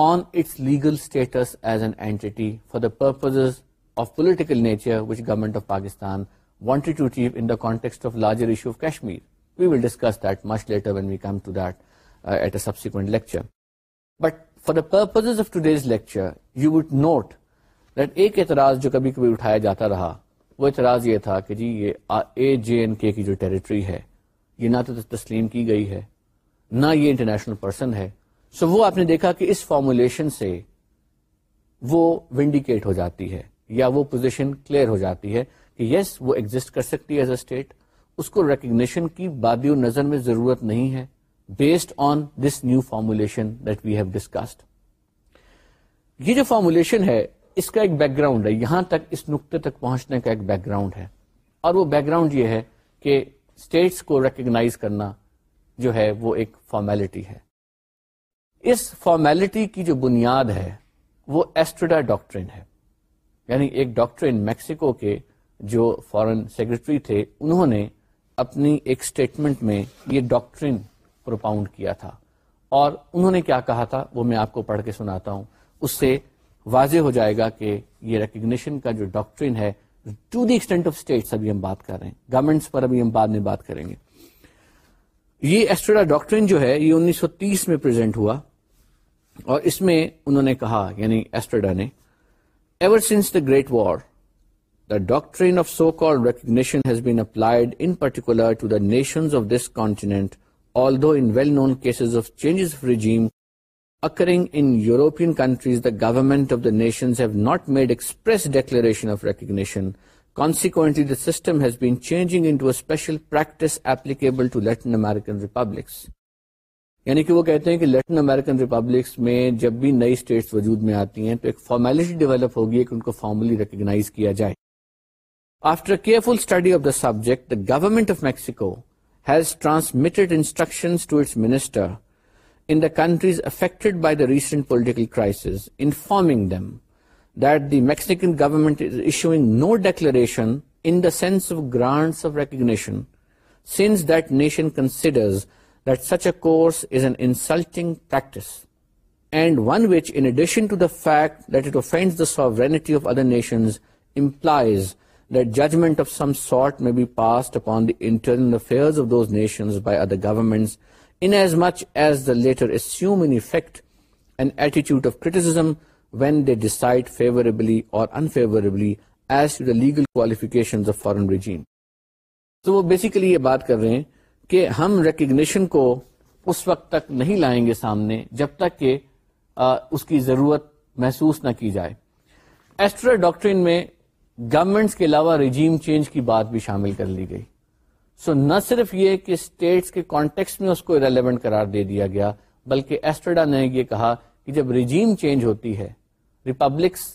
A: on its legal status as an entity for the purposes of political nature which government of Pakistan want to in داٹیکٹ of larger issue of Kashmir we will discuss much later when we come to that at a subsequent lecture but for the purposes of today's lecture you would note that ایک اعتراض جو کبھی کبھی اٹھایا جاتا رہا وہ اعتراض یہ تھا کہ جی یہ اے جے اینڈ کے کی جو ٹریٹری ہے یہ نہ تو تسلیم کی گئی ہے نہ یہ انٹرنیشنل پرسن ہے سو so وہ آپ نے دیکھا کہ اس فارمولیشن سے وہ ونڈیکیٹ ہو جاتی ہے یا وہ پوزیشن کلیئر ہو جاتی ہے کہ یس yes, وہ ایگزٹ کر سکتی ہے ایز اے اسٹیٹ اس کو ریکگنیشن کی بادی و نظر میں ضرورت نہیں ہے based on this new formulation that we have discussed یہ جو فارمولیشن ہے اس کا ایک بیک گراؤنڈ ہے یہاں تک اس نقطے تک پہنچنے کا ایک بیک گراؤنڈ ہے اور وہ بیک گراؤنڈ یہ ہے کہ اسٹیٹس کو ریکگنائز کرنا جو ہے وہ ایک فارمیلٹی ہے اس فارمیلٹی کی جو بنیاد ہے وہ ایسٹرڈا ڈاکٹرین ہے یعنی ایک ڈاکٹرین میکسیکو کے جو فورن سیکرٹری تھے انہوں نے اپنی ایک اسٹیٹمنٹ میں یہ ڈاکٹرین پروپاؤنڈ کیا تھا اور انہوں نے کیا کہا تھا وہ میں آپ کو پڑھ کے سناتا ہوں اس سے واضح ہو جائے گا کہ یہ ریکگنیشن کا جو ڈاکٹرین ہے to the extent of states ابھی ہم بات کر رہے ہیں گورنمنٹس پر ابھی ہم بعد میں بات کریں گے یہ ایسٹرا ڈاکٹرین جو ہے یہ انیس سو تیس میں پرزینٹ ہوا اور اس میں انہوں نے کہا یعنی ایسٹرڈا نے ever since the great war the doctrine of so call recognition has been applied in particular to the nations of this continent although in well known cases of changes of regime occurring in European countries the government of the nations have not made express declaration of recognition Consequently, the system has been changing into a special practice applicable to Latin American republics. یعنی کہ وہ کہتے ہیں کہ Latin American republics میں جب بھی نئی اسٹیٹس وجود میں آتی ہیں تو ایک فارمیلٹی ڈیولپ ہوگی کہ ان کو فارملی ریکگنائز کیا جائے after careful study of the subject the government of Mexico has transmitted instruction to its minister in the countries affected by the recent political crisis in forming them that the Mexican government is issuing no declaration in the sense of grants of recognition since that nation considers that such a course is an insulting practice and one which in addition to the fact that it offends the sovereignty of other nations implies that judgment of some sort may be passed upon the internal affairs of those nations by other government inasmuch as the latter fact and ایٹیچیوڈ of کر decide favourably اور unfavourably as to the legal qualification of foreign regime تو وہ basically یہ بات کر رہے ہیں کہ ہم ریکگنیشن کو اس وقت تک نہیں لائیں گے سامنے جب تک کہ آ, اس کی ضرورت محسوس نہ کی جائے ایسٹرا ڈاکٹرین میں گورمنٹس کے علاوہ ریجیم چینج کی بات بھی شامل کر لی گئی سو نہ صرف یہ کہ اسٹیٹس کے کانٹیکس میں اس کو ریلیونٹ قرار دے دیا گیا بلکہ ایسٹرڈا نے یہ کہا کہ جب رجیم چینج ہوتی ہے ریپبلکس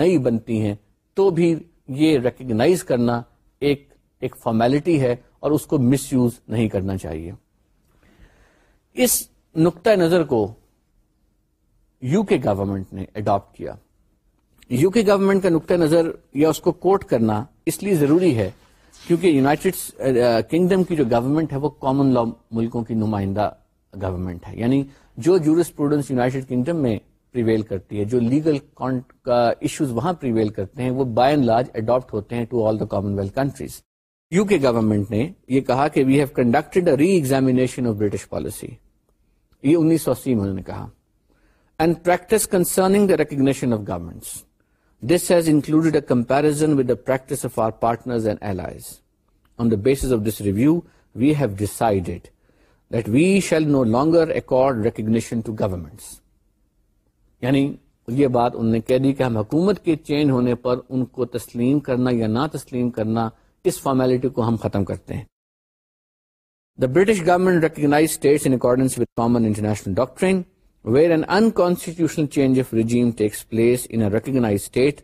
A: نئی بنتی ہیں تو بھی یہ ریکگنائز کرنا ایک ایک فارمیلٹی ہے اور اس کو مس یوز نہیں کرنا چاہیے اس نقطۂ نظر کو یو کے گورمنٹ نے اڈاپٹ کیا یو کے گورنمنٹ کا نقطۂ نظر یا اس کو کوٹ کرنا اس لیے ضروری ہے کیونکہ یوناٹیڈ کنگڈم کی جو گورنمنٹ ہے وہ کامن لا ملکوں کی نمائندہ گورنمنٹ ہے یعنی جو جورس پروڈنس یوناٹیڈ کنگڈم میں پریویل کرتی ہے جو لیگل کا ایشوز وہاں پریویل کرتے ہیں وہ بائی اینڈ لارج اڈاپٹ ہوتے ہیں to all the Commonwealth countries U K government نے یہ کہا کہ we have conducted re examination of British policy یہ انیس سو اسی میں انہوں نے کہا and practice concerning the recognition of governments this has included a comparison with the practice of our partner and allies on the basis of this review we have decided that we shall no longer accord recognition to governments یعنی یہ بات انہوں نے کہہ دی کہ ہم حکومت کے چینج ہونے پر ان کو تسلیم کرنا یا نہ تسلیم کرنا اس فارمیلٹی کو ہم ختم کرتے ہیں the British government recognise states in accordance with common international doctrine where an unconstitutional change of regime takes place in a recognised state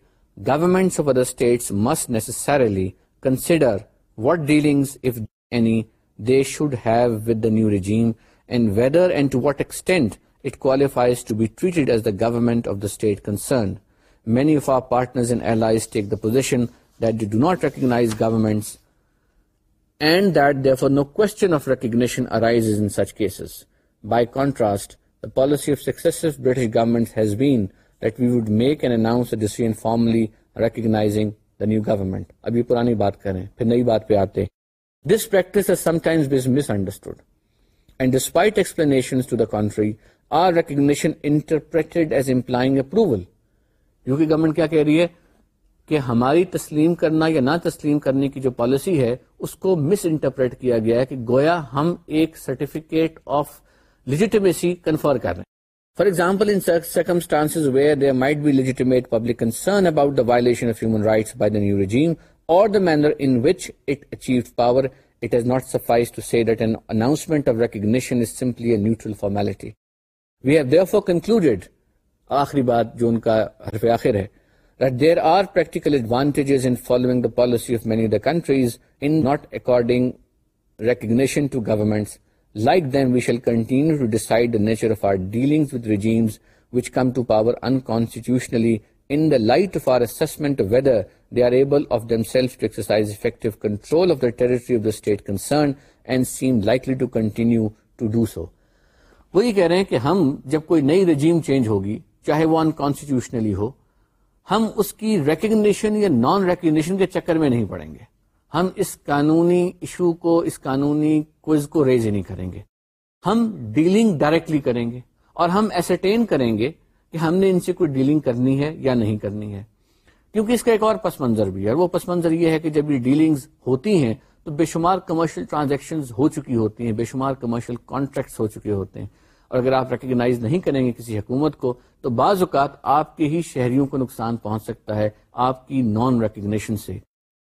A: governments of other states must necessarily consider what dealing if any they should have with the new regime and whether and to what extent it qualifies to be treated as the government of the state concern many of our partners and allies take the position is گورٹ and دیکھ recognition arise in such cases by contrast policy of successive British government we would make and اینسارملی recognising the new government ابھی پرانی بات کریں پھر نئی بات پہ آتے ہیں this practice stood and despite explanatory our recognition interpreted as implying approval U K government کیا کہہ رہی ہے کہ ہماری تسلیم کرنا یا نہ تسلیم کرنے کی جو پالیسی ہے اس کو مس انٹرپریٹ کیا گیا ہے کہ گویا ہم ایک سرٹیفکیٹ آف لجیٹیمیسی کنفر کر رہے ہیں for example in circumstance where there might be public concern about the violation of human rights by the new regime اور the manner in which it achieve power it is not suffice to see that an announcement of recognition is simply a neutral formality we have therefore concluded آخری بات جو ان کا حرف آخر ہے there are practical advantages in following the policy of many countries in not according recognition to government like them we shall continue decide nature of our dealing regimes which come to power unconstitutionally in the light our assessment whether they are able of themselves territory of the state concern and seem like کہہ رہے ہیں کہ ہم جب کوئی نئی regime change ہوگی چاہے وہ انکانسٹی ٹیوشنلی ہو ہم اس کی ریکگنیشن یا نان ریکگنیشن کے چکر میں نہیں پڑیں گے ہم اس قانونی ایشو کو اس قانونی کوئز کو ریز ہی نہیں کریں گے ہم ڈیلنگ ڈائریکٹلی کریں گے اور ہم ایسرٹین کریں گے کہ ہم نے ان سے کوئی ڈیلنگ کرنی ہے یا نہیں کرنی ہے کیونکہ اس کا ایک اور پس منظر بھی ہے اور وہ پس منظر یہ ہے کہ جب یہ ڈیلنگز ہوتی ہیں تو بے شمار کمرشل ٹرانزیکشنز ہو چکی ہوتی ہیں بے شمار کمرشل کانٹریکٹس ہو چکے ہوتے ہیں اور اگر آپ ریکگنائز نہیں کریں گے کسی حکومت کو تو بعض اوقات آپ کے ہی شہریوں کو نقصان پہنچ سکتا ہے آپ کی نان ریکگنیشن سے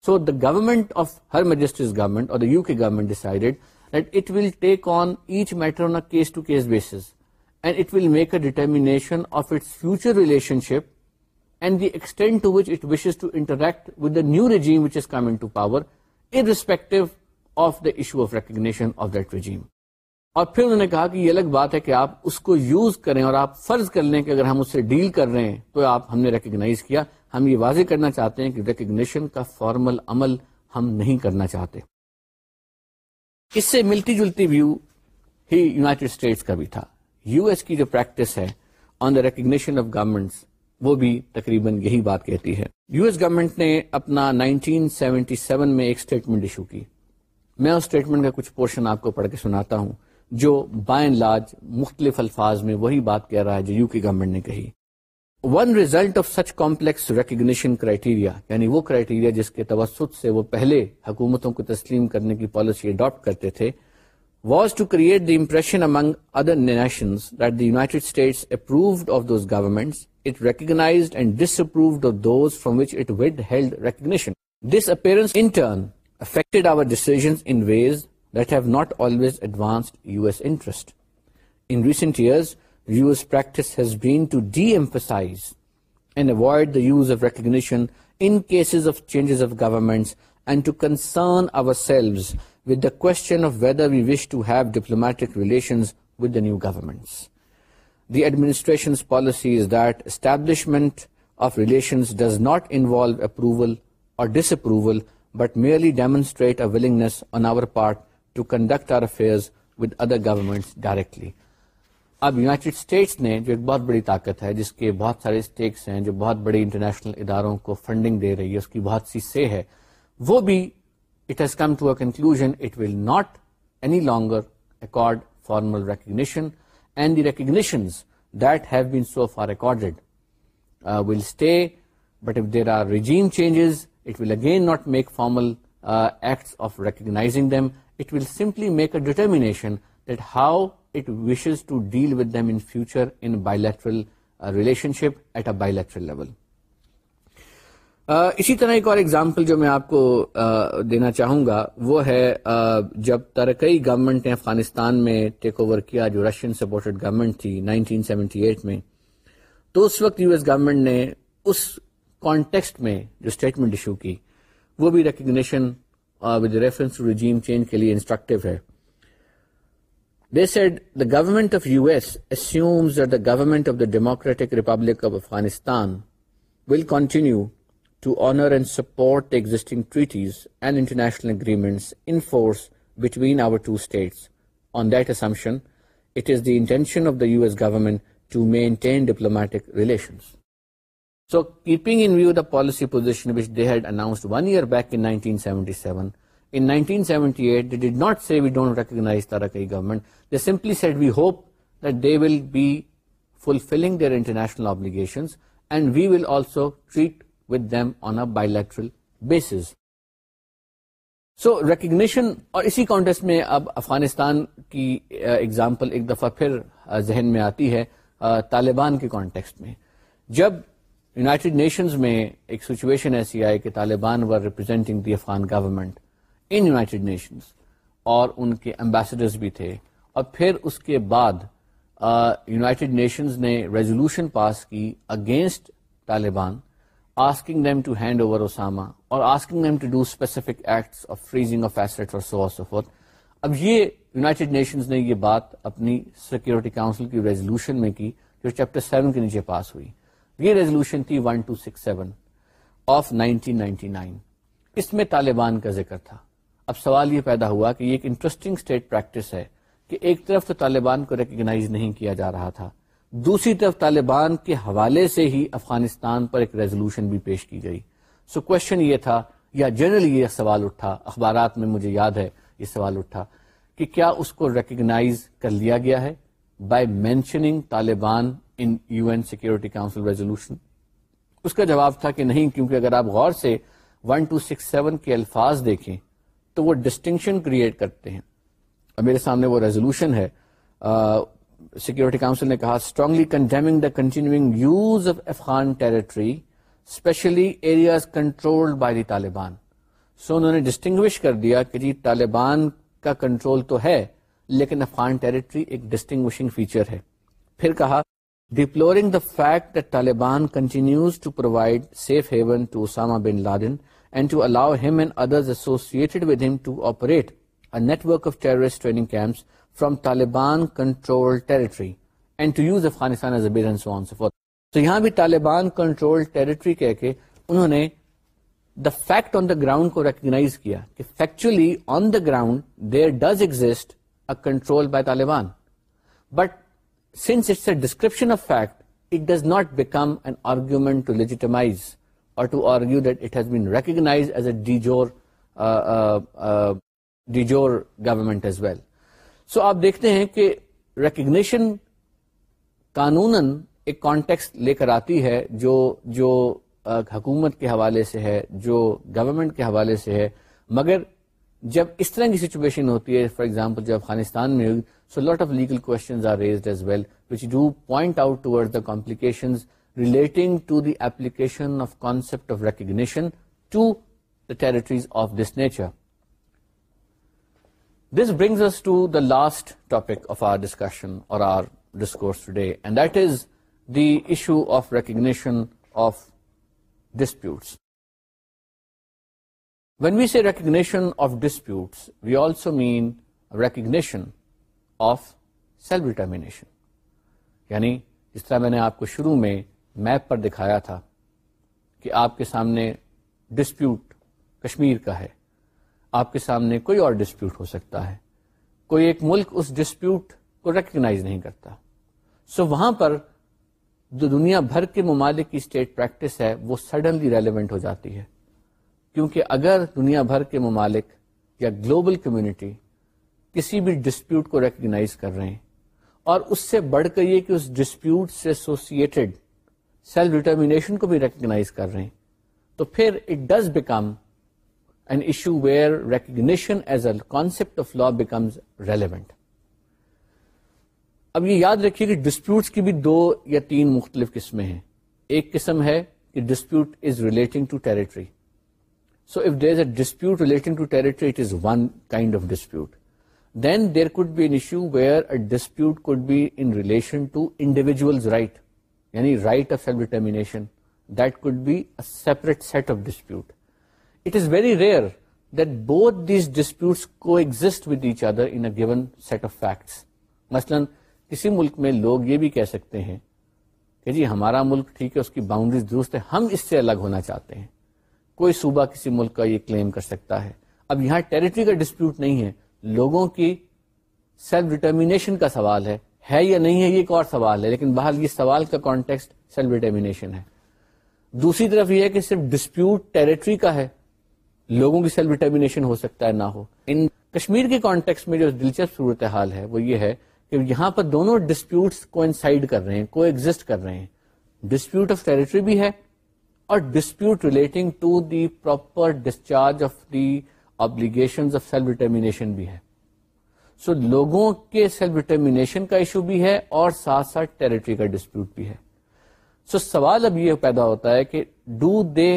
A: so the government of her majesty's government اور U K government decided that it will take on each matter on a case to case base and it will make a determination of its future relationship and the extent to which it wishes to interact with the new regime which is coming to power in respective of the issue of recognition of that regime اور پھر انہوں نے کہا کہ یہ الگ بات ہے کہ آپ اس کو یوز کریں اور آپ فرض کر لیں کہ اگر ہم اس سے ڈیل کر رہے ہیں تو آپ ہم نے ریکگنائز کیا ہم یہ واضح کرنا چاہتے ہیں کہ ریکگنیشن کا فارمل عمل ہم نہیں کرنا چاہتے اس سے ملتی جلتی ویو ہی یوناٹیڈ اسٹیٹس کا بھی تھا یو ایس کی جو پریکٹس ہے on the recognition of government وہ بھی تقریباً یہی بات کہتی ہے یو ایس گورمنٹ نے اپنا 1977 میں ایک اسٹیٹمنٹ ایشو کی میں اس اسٹیٹمنٹ کا کچھ پورشن آپ کو پڑھ کے سناتا ہوں جو بائیں لارج مختلف الفاظ میں وہی بات کہہ رہا ہے جو یو کے گورنمنٹ نے کہی one result of such complex recognition criteria یعنی وہ کرائیٹیریا جس کے توسط سے وہ پہلے حکومتوں کو تسلیم کرنے کی پالیسی اڈاپٹ کرتے تھے was to create the impression among other nations that the United States approved of those government it recognised and disapproved of those from which it withheld recognition turn appearance our decisions in ways that have not always advanced U.S. interest. In recent years, U.S. practice has been to de-emphasize and avoid the use of recognition in cases of changes of governments, and to concern ourselves with the question of whether we wish to have diplomatic relations with the new governments. The administration's policy is that establishment of relations does not involve approval or disapproval, but merely demonstrate a willingness on our part to conduct our affair with other government directly اب United States نے جو ایک بہت بڑی طاقت ہے جس کے بہت سارے اسٹیٹس ہیں جو بہت بڑے انٹرنیشنل اداروں کو فنڈنگ دے رہی ہے اس کی بہت سی سے وہ بھی it has come to a conclusion it will not any longer accord formal recognition and the recognitions that have been so far recorded will stay but if there are regime changes it will again not make formal acts of recognising them it will simply make a determination that how it wishes to deal with them in future in bilateral uh, relationship at a bilateral level. Uh, اسی طرح ایک اور example جو میں آپ کو uh, دینا چاہوں گا وہ ہے uh, جب ترقی گورنمنٹ نے افغانستان میں ٹیک اوور کیا جو رشین سپورٹڈ گورنمنٹ تھی 1978 میں تو اس وقت یو ایس گورنمنٹ نے اس کانٹیکسٹ میں جو اسٹیٹمنٹ ایشو کی وہ بھی recognition Uh, with reference to regime change ke liye instructive hai. They said the government of US assumes that the government of the Democratic Republic of Afghanistan will continue to honor and support the existing treaties and international agreements in force between our two states. On that assumption, it is the intention of the US government to maintain diplomatic relations. So keeping in view the policy position which they had announced one year back in 1977, in 1978 they did not say we don't recognize Tarakai government. They simply said we hope that they will be fulfilling their international obligations and we will also treat with them on a bilateral basis. So recognition اور اسی context میں اب افغانستان کی example ایک دفعہ پھر ذہن میں آتی ہے طالبان کے کانٹیکس میں جب یوناٹڈ نیشنز میں ایک سچویشن ایسی آئی کہ Taliban were representing the Afghan government in United Nations اور ان کے امبیسڈرز بھی تھے اور پھر اس کے بعد یوناٹڈ نیشنز نے ریزولوشن پاس کی against Taliban asking them to hand over Osama اور asking them to do specific of of freezing asset اور سو اب یہ نیشنز نے یہ بات اپنی سیکورٹی کاؤنسل کی ریزولوشن میں کی جو چیپٹر سیون کے نیچے پاس ہوئی یہ ریزولوشن تھی one two six seven of nineteen ninety nine اس میں طالبان کا ذکر تھا اب سوال یہ پیدا ہوا کہ یہ ایک انٹرسٹنگ اسٹیٹ پریکٹس ہے کہ ایک طرف تو طالبان کو ریکگناز نہیں کیا جا رہا تھا دوسری طرف طالبان کے حوالے سے ہی افغانستان پر ایک ریزولوشن بھی پیش کی گئی سو so کوشچن یہ تھا یا جنرلی یہ سوال اٹھا اخبارات میں مجھے یاد ہے یہ سوال اٹھا کہ کیا اس کو ریکگناز کر لیا گیا ہے by mentioning Taliban in U N security council resolution اس کا جواب تھا کہ نہیں کیونکہ اگر آپ غور سے ون ٹو سکس سیون کے الفاظ دیکھیں تو وہ ڈسٹنکشن کریٹ کرتے ہیں میرے سامنے وہ ریزولوشن ہے سیکورٹی کاؤنسل نے کہا strongly condemning the continuing use of Afghan territory especially areas by the Taliban so انہوں نے ڈسٹنگوش کر دیا کہ جی طالبان کا کنٹرول تو ہے لیکن افغان ٹیریٹری ایک ڈسٹنگوشنگ فیچر ہے پھر کہا deploring the fact Taliban continues to provide safe haven to Osama bin Laden and to allow him and others with him to operate network of terrorists from Taliban control تو یہاں بھی Taliban control territory کہہ کے انہوں نے fact on the ground کو recognise کیا کہ factually on the ground there does exist a control by Taliban but since it's a description of fact it does not become an argument to legitimise اور to argue that it has been recognised as a de jure jure government as well so آپ دیکھتے ہیں کہ recognition قانون ایک context لے کر آتی ہے جو جو حکومت کے حوالے سے ہے جو گورمنٹ کے حوالے سے ہے مگر جب اس طرح کی سچویشن ہوتی ہے فار ایگزامپل جب افغانستان میں So a lot of legal questions are raised as well, which do point out towards the complications relating to the application of concept of recognition to the territories of this nature. This brings us to the last topic of our discussion or our discourse today, and that is the issue of recognition of disputes. When we say recognition of disputes, we also mean recognition of self determination یعنی جس طرح میں نے آپ کو شروع میں map پر دکھایا تھا کہ آپ کے سامنے ڈسپیوٹ کشمیر کا ہے آپ کے سامنے کوئی اور ڈسپیوٹ ہو سکتا ہے کوئی ایک ملک اس ڈسپیوٹ کو ریکگنائز نہیں کرتا سو وہاں پر جو دنیا بھر کے ممالک کی اسٹیٹ پریکٹس ہے وہ سڈنلی ریلیونٹ ہو جاتی ہے کیونکہ اگر دنیا بھر کے ممالک یا گلوبل کمیونٹی کسی بھی ڈسپیوٹ کو ریکگنائز کر رہے ہیں اور اس سے بڑھ کر یہ کہ اس ڈسپیوٹ سے ایسوسیٹڈ سیلف ڈیٹرمیشن کو بھی ریکگنائز کر رہے ہیں تو پھر it does become an issue where recognition as a concept of law becomes relevant اب یہ یاد رکھیے کہ ڈسپیوٹس کی بھی دو یا تین مختلف قسمیں ہیں ایک قسم ہے کہ dispute relating to territory it is one kind of dispute dispute could be in ریلیشنجلائٹ یعنی ریئر کو exist with each other given set of facts مثلاً کسی ملک میں لوگ یہ بھی کہہ سکتے ہیں کہ جی ہمارا ملک ٹھیک ہے اس کی باؤنڈریز درست ہے ہم اس سے الگ ہونا چاہتے ہیں کوئی صوبہ کسی ملک کا یہ کلیم کر سکتا ہے اب یہاں ٹیریٹری کا ڈسپیوٹ نہیں ہے لوگوں کی سیلف ڈٹرمیشن کا سوال ہے ہے یا نہیں ہے یہ ایک اور سوال ہے لیکن بہرحال یہ سوال کا کانٹیکسٹ سیلف ڈیٹرمیشن ہے دوسری طرف یہ ہے کہ صرف ڈسپیوٹ ٹریٹری کا ہے لوگوں کی سیلف ڈٹرمیشن ہو سکتا ہے نہ ہو ان کشمیر کے کانٹیکس میں جو دلچسپ صورتحال ہے وہ یہ ہے کہ یہاں پر دونوں ڈسپیوٹ کو انسائڈ کر رہے ہیں کو ایگزٹ کر رہے ہیں ڈسپیوٹ آف ٹیریٹری بھی ہے اور dispute relating to the proper discharge of the obligation of self determination بھی ہے سو so, لوگوں کے سیلف ڈیٹرمیشن کا ایشو بھی ہے اور ساتھ ساتھ ٹیریٹری کا ڈسپیوٹ بھی ہے سو so, سوال اب یہ پیدا ہوتا ہے کہ do they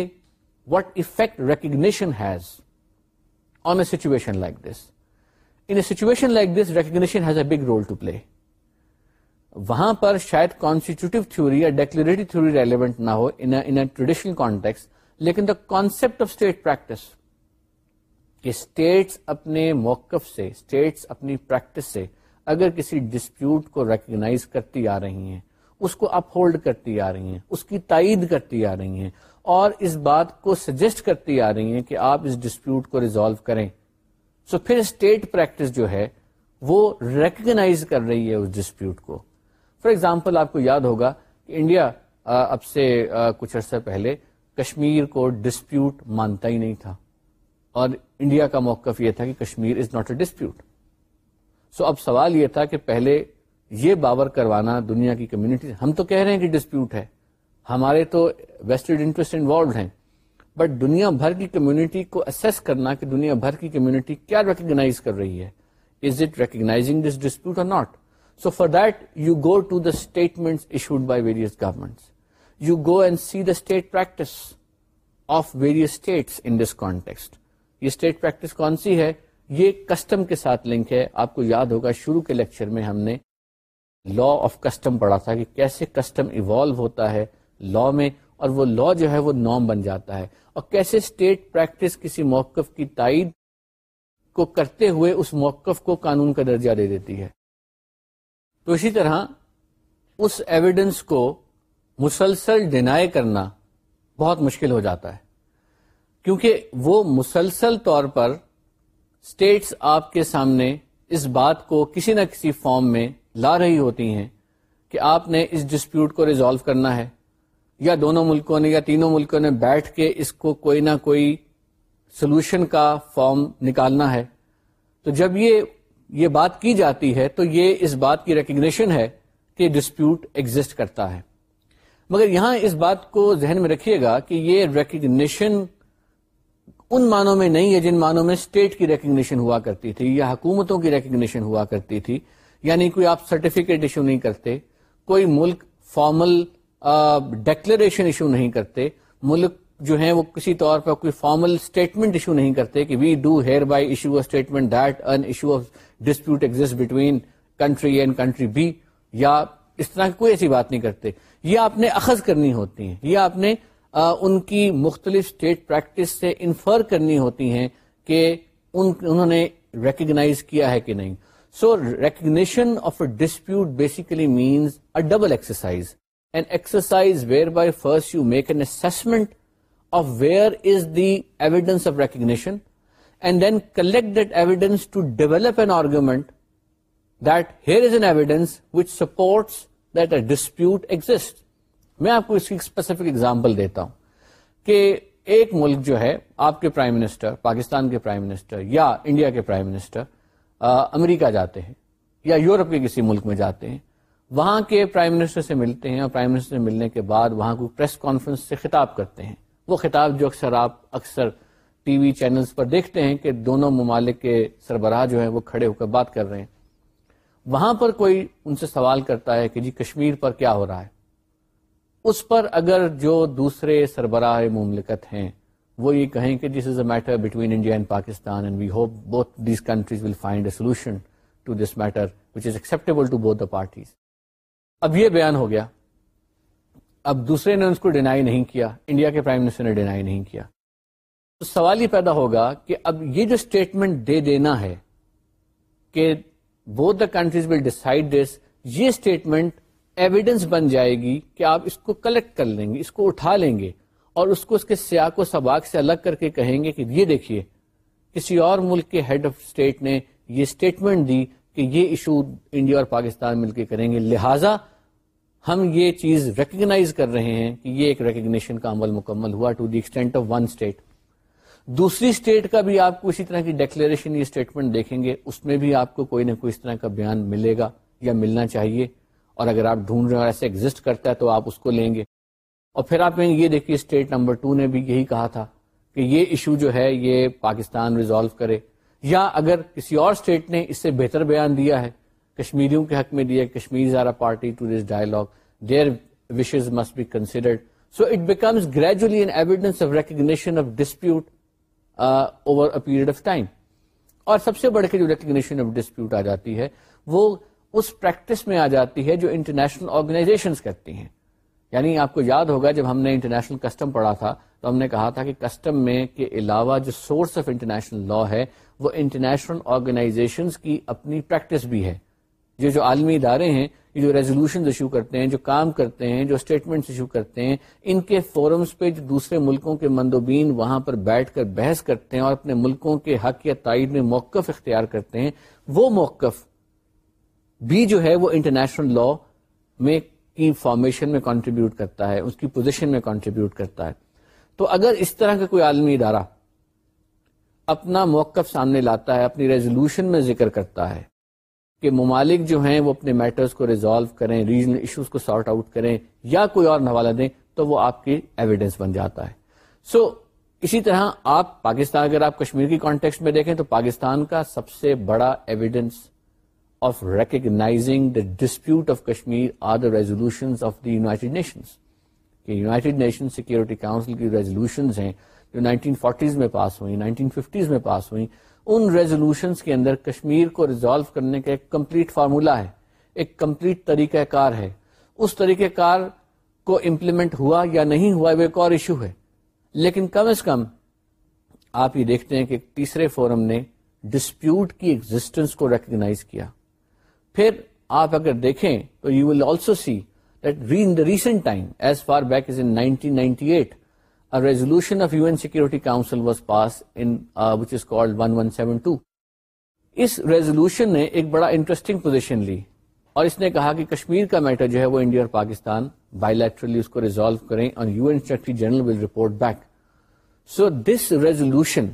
A: what effect recognition has on a situation like this in situation like this recognition has a big role to play وہاں پر شاید کانسٹیٹیوٹیو تھیوری یا ڈیکلریٹو تھوری ریلیونٹ نہ ہو ان ٹریڈیشنل کانٹیکس لیکن the concept of state practice کہ states اپنے موقف سے اسٹیٹس اپنی پریکٹس سے اگر کسی ڈسپیوٹ کو ریکگنائز کرتی آ رہی ہیں اس کو اپ ہولڈ کرتی آ رہی ہیں اس کی تائید کرتی آ رہی ہیں اور اس بات کو سجیسٹ کرتی آ رہی ہیں کہ آپ اس ڈسپیوٹ کو ریزالو کریں سو so, پھر اسٹیٹ پریکٹس جو ہے وہ ریکگنائز کر رہی ہے اس ڈسپیوٹ کو فار ایگزامپل آپ کو یاد ہوگا کہ انڈیا اب سے کچھ عرصہ پہلے کشمیر کو ڈسپیوٹ مانتا ہی نہیں تھا اور انڈیا کا موقف یہ تھا کہ Kashmir is not a dispute so اب سوال یہ تھا کہ پہلے یہ باور کروانا دنیا کی کمیونٹی ہم تو کہہ رہے ہیں کہ ڈسپیوٹ ہے ہمارے تو ویسٹرڈ انٹرسٹ انوالوڈ ہیں بٹ دنیا بھر کی کمیونٹی کو اسیس کرنا کہ دنیا بھر کی کمیونٹی کیا ریکگناز کر رہی ہے is it recognizing this dispute اور not so for that you go to the statement issued by various government you go and see the state practice of various states in this context یہ state practice کون سی ہے یہ custom کے ساتھ link ہے آپ کو یاد ہوگا شروع کے لیکچر میں ہم نے لا آف کسٹم پڑھا تھا کہ کیسے کسٹم ایوالو ہوتا ہے لا میں اور وہ لا جو ہے وہ نارم بن جاتا ہے اور کیسے اسٹیٹ پریکٹس کسی موقف کی تائید کو کرتے ہوئے اس موقف کو قانون کا درجہ دے دیتی ہے تو اسی طرح اس ایویڈنس کو مسلسل ڈینائی کرنا بہت مشکل ہو جاتا ہے کیونکہ وہ مسلسل طور پر اسٹیٹس آپ کے سامنے اس بات کو کسی نہ کسی فارم میں لا رہی ہوتی ہیں کہ آپ نے اس ڈسپیوٹ کو ریزالو کرنا ہے یا دونوں ملکوں نے یا تینوں ملکوں نے بیٹھ کے اس کو کوئی نہ کوئی سولوشن کا فارم نکالنا ہے تو جب یہ یہ بات کی جاتی ہے تو یہ اس بات کی ریکگنیشن ہے کہ ڈسپیوٹ ایگزٹ کرتا ہے مگر یہاں اس بات کو ذہن میں رکھیے گا کہ یہ ریکگنیشن ان معنوں میں نہیں ہے جن معنوں میں اسٹیٹ کی ریکگنیشن ہوا کرتی تھی یا حکومتوں کی ریکگنیشن ہوا کرتی تھی یعنی کوئی آپ سرٹیفکیٹ ایشو نہیں کرتے کوئی ملک فارمل ڈیکلریشن ایشو نہیں کرتے ملک جو ہیں وہ کسی طور پر کوئی فارمل اسٹیٹمنٹ ایشو نہیں کرتے کہ we do here by issue a statement that an issue of dispute exist between country and country B یا اس طرح کی کوئی ایسی بات نہیں کرتے یہ آپ نے اخذ کرنی ہوتی ہیں یہ آپ نے ان کی مختلف اسٹیٹ پریکٹس سے انفر کرنی ہوتی ہیں کہ ان انہوں نے ریکگنائز کیا ہے کہ نہیں so recognition of a dispute basically means a double exercise and exercise where by first you make an assessment of where is the evidence of recognition and then collect that evidence to develop an argument that here is an evidence which supports that a dispute exist میں آپ کو اس کی specific example دیتا ہوں کہ ایک ملک جو ہے آپ کے پرائم منسٹر پاکستان کے پرائم منسٹر یا انڈیا کے پرائم منسٹر امریکہ جاتے ہیں یا یورپ کے کسی ملک میں جاتے ہیں وہاں کے پرائم منسٹر سے ملتے ہیں اور پرائم منسٹر سے ملنے کے بعد وہاں کو پریس کانفرنس سے خطاب کرتے ہیں وہ خطاب جو اکثر آپ اکثر ٹی وی چینلز پر دیکھتے ہیں کہ دونوں ممالک کے سربراہ جو ہیں وہ کھڑے ہو کر بات کر رہے ہیں وہاں پر کوئی ان سے سوال کرتا ہے کہ جی کشمیر پر کیا ہو رہا ہے اس پر اگر جو دوسرے سربراہ مملکت ہیں وہ یہ کہیں کہ this is a matter between India and Pakistan and we hope both these countries will find a solution to this matter which is acceptable to both the parties اب یہ بیان ہو گیا اب دوسرے نے اس کو ڈینائی نہیں کیا انڈیا کے پرائم منسٹر نے ڈینائی نہیں کیا تو سوال یہ پیدا ہوگا کہ اب یہ جو اسٹیٹمنٹ دے دینا ہے کہ both the countries will decide this یہ اسٹیٹمنٹ ایویڈینس بن جائے گی کہ آپ اس کو کلیکٹ کر لیں گے اس کو اٹھا لیں گے اور اس کو اس کے سیاق و سباق سے الگ کر کے کہیں گے کہ یہ دیکھیے کسی اور ملک کے ہیڈ آف اسٹیٹ نے یہ اسٹیٹمنٹ دی کہ یہ ایشو انڈیا اور پاکستان مل کے کریں گے لہٰذا ہم یہ چیز ریکگنائز کر رہے ہیں کہ یہ ایک ریکگنیشن کا عمل مکمل ہوا to the extent of one state دوسری اسٹیٹ کا بھی آپ کو اسی طرح کی ڈیکلریشن یا اسٹیٹمنٹ دیکھیں گے اس میں بھی آپ کو کوئی نہ کوئی اس طرح کا بیان ملے گا یا ملنا چاہیے اور اگر آپ ڈھونڈ رہے ہیں اور ایسے ایگزٹ کرتا ہے تو آپ اس کو لیں گے اور پھر آپ نے یعنی یہ دیکھیے اسٹیٹ نمبر ٹو نے بھی یہی کہا تھا کہ یہ ایشو جو ہے یہ پاکستان ریزالو کرے یا اگر کسی اور اسٹیٹ نے اس سے بہتر بیان دیا ہے کشمیریوں کے حق میں دیا کشمیر زارا party to this dialogue their wishes must be considered so it becomes gradually an evidence of recognition of dispute over a period of time اور سب سے بڑھ کے جو ریکگنیشن آف ڈسپیوٹ آ جاتی ہے وہ اس پریکٹس میں آ جاتی ہے جو انٹرنیشنل آرگنائزیشنس کرتی ہیں یعنی آپ کو یاد ہوگا جب ہم نے انٹرنیشنل کسٹم پڑھا تھا تو ہم نے کہا تھا کہ کسٹم میں کے علاوہ جو سورس آف انٹرنیشنل لا ہے وہ انٹرنیشنل آرگنائزیشنس کی اپنی پریکٹس بھی ہے یہ جو عالمی ادارے ہیں یہ جو ریزولوشن ایشو کرتے ہیں جو کام کرتے ہیں جو اسٹیٹمنٹس ایشو کرتے ہیں ان کے فورمز پہ جو دوسرے ملکوں کے مندوبین وہاں پر بیٹھ کر بحث کرتے ہیں اور اپنے ملکوں کے حق یا تائید میں موقف اختیار کرتے ہیں وہ موقف بی جو ہے وہ انٹرنیشنل لا میں کی فارمیشن میں کانٹریبیوٹ کرتا ہے اس کی پوزیشن میں کانٹریبیوٹ کرتا ہے تو اگر اس طرح کا کوئی عالمی ادارہ اپنا موقف سامنے لاتا ہے اپنی ریزولوشن میں ذکر کرتا ہے کہ ممالک جو ہیں وہ اپنے میٹرز کو ریزالو کریں ریجنل ایشوز کو سارٹ آؤٹ کریں یا کوئی اور حوالہ دیں تو وہ آپ کی ایویڈنس بن جاتا ہے سو so, اسی طرح آپ پاکستان اگر آپ کشمیر کی کانٹیکس میں دیکھیں تو پاکستان کا سب سے بڑا evidence United the dispute of Kashmir Security resolution of resolutions united nations nation security council کی 1950s mein پاس ہوئی ان ریزولوشنس کے اندر کشمیر کو ریزالو کرنے کا ایک کمپلیٹ فارمولا ہے ایک کمپلیٹ طریقہ کار ہے اس طریقہ کار کو امپلیمنٹ ہوا یا نہیں ہوا وہ ایک اور ایشو ہے لیکن کم از کم آپ یہ دیکھتے ہیں کہ تیسرے فورم نے ڈسپیوٹ کی ایگزٹینس کو ریکگنائز کیا پھر آپ اگر دیکھیں تو you will also see the in the recent time as far back as نائنٹینٹی ایٹولشن of U S security council was pass which is called one one seven two us resolution نے ایک بڑا انٹرسٹنگ پوزیشن لی اور اس نے کہا کہ کشمیر کا metre جو ہے وہ انڈیا اور پاکستان بائیلیٹرلی اس کو ریزالو کریں اور U N secretary general will report back so this resolution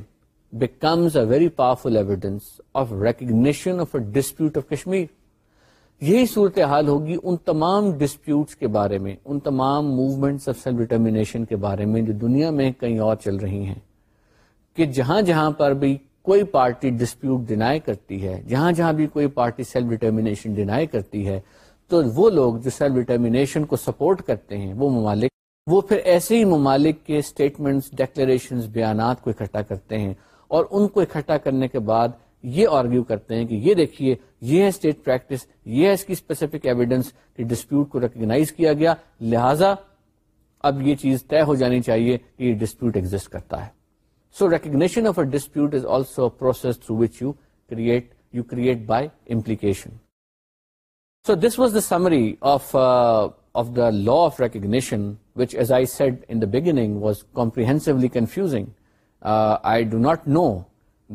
A: becomes a very powerful evidence of recognition of a dispute of Kashmir یہی صورتحال ہوگی ان تمام ڈسپیوٹس کے بارے میں ان تمام موومینٹس آف سیلف ڈٹرمیشن کے بارے میں جو دنیا میں کہیں اور چل رہی ہیں کہ جہاں جہاں پر بھی کوئی پارٹی ڈسپیوٹ ڈینائی کرتی ہے جہاں جہاں بھی کوئی پارٹی سیلف ڈٹرمیشن ڈینائی کرتی ہے تو وہ لوگ جو سیلف ڈٹرمیشن کو سپورٹ کرتے ہیں وہ ممالک وہ پھر ایسے ہی ممالک کے اسٹیٹمنٹس ڈیکلریشنز بیانات کو اکٹھا کرتے ہیں اور ان کو اکٹھا کرنے کے بعد یہ آرگیو کرتے ہیں کہ یہ دیکھیے یہ ہے اسٹیٹ پریکٹس یہ ہے اس کی اسپیسیفک ایویڈینس ڈسپیوٹ کو ریکگناز کیا گیا لہذا اب یہ چیز طے ہو جانی چاہیے کہ یہ ڈسپیوٹ ایگزٹ کرتا ہے so recognition of a dispute is also process through which you create you create by implication so this was the summary of of the law of recognition which as I said in the beginning was comprehensively confusing I do not know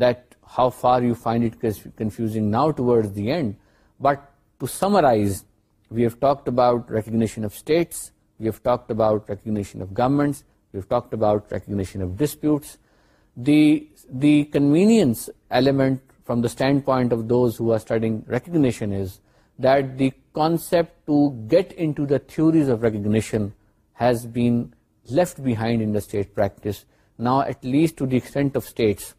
A: that how far you find it confusing now towards the end. But to summarize, we have talked about recognition of states, we have talked about recognition of governments, we have talked about recognition of disputes. The convenience element from the standpoint of those who are studying recognition is that the concept to get into the theories of recognition has been left behind in the state practice. Now, at least to the extent of states,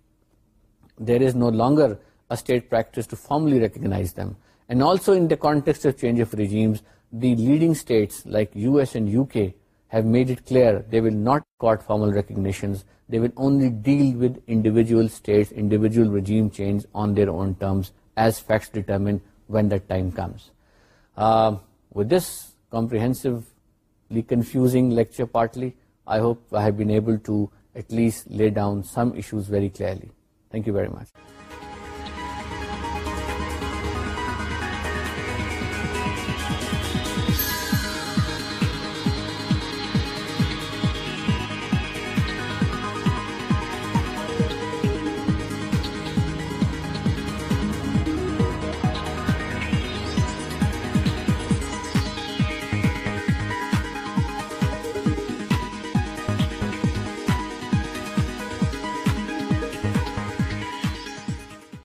A: there is no longer a state practice to formally recognize them. And also in the context of change of regimes, the leading states like US and UK have made it clear they will not court formal recognitions. They will only deal with individual states, individual regime change on their own terms as facts determine when that time comes. Uh, with this comprehensively confusing lecture partly, I hope I have been able to at least lay down some issues very clearly. Thank you very much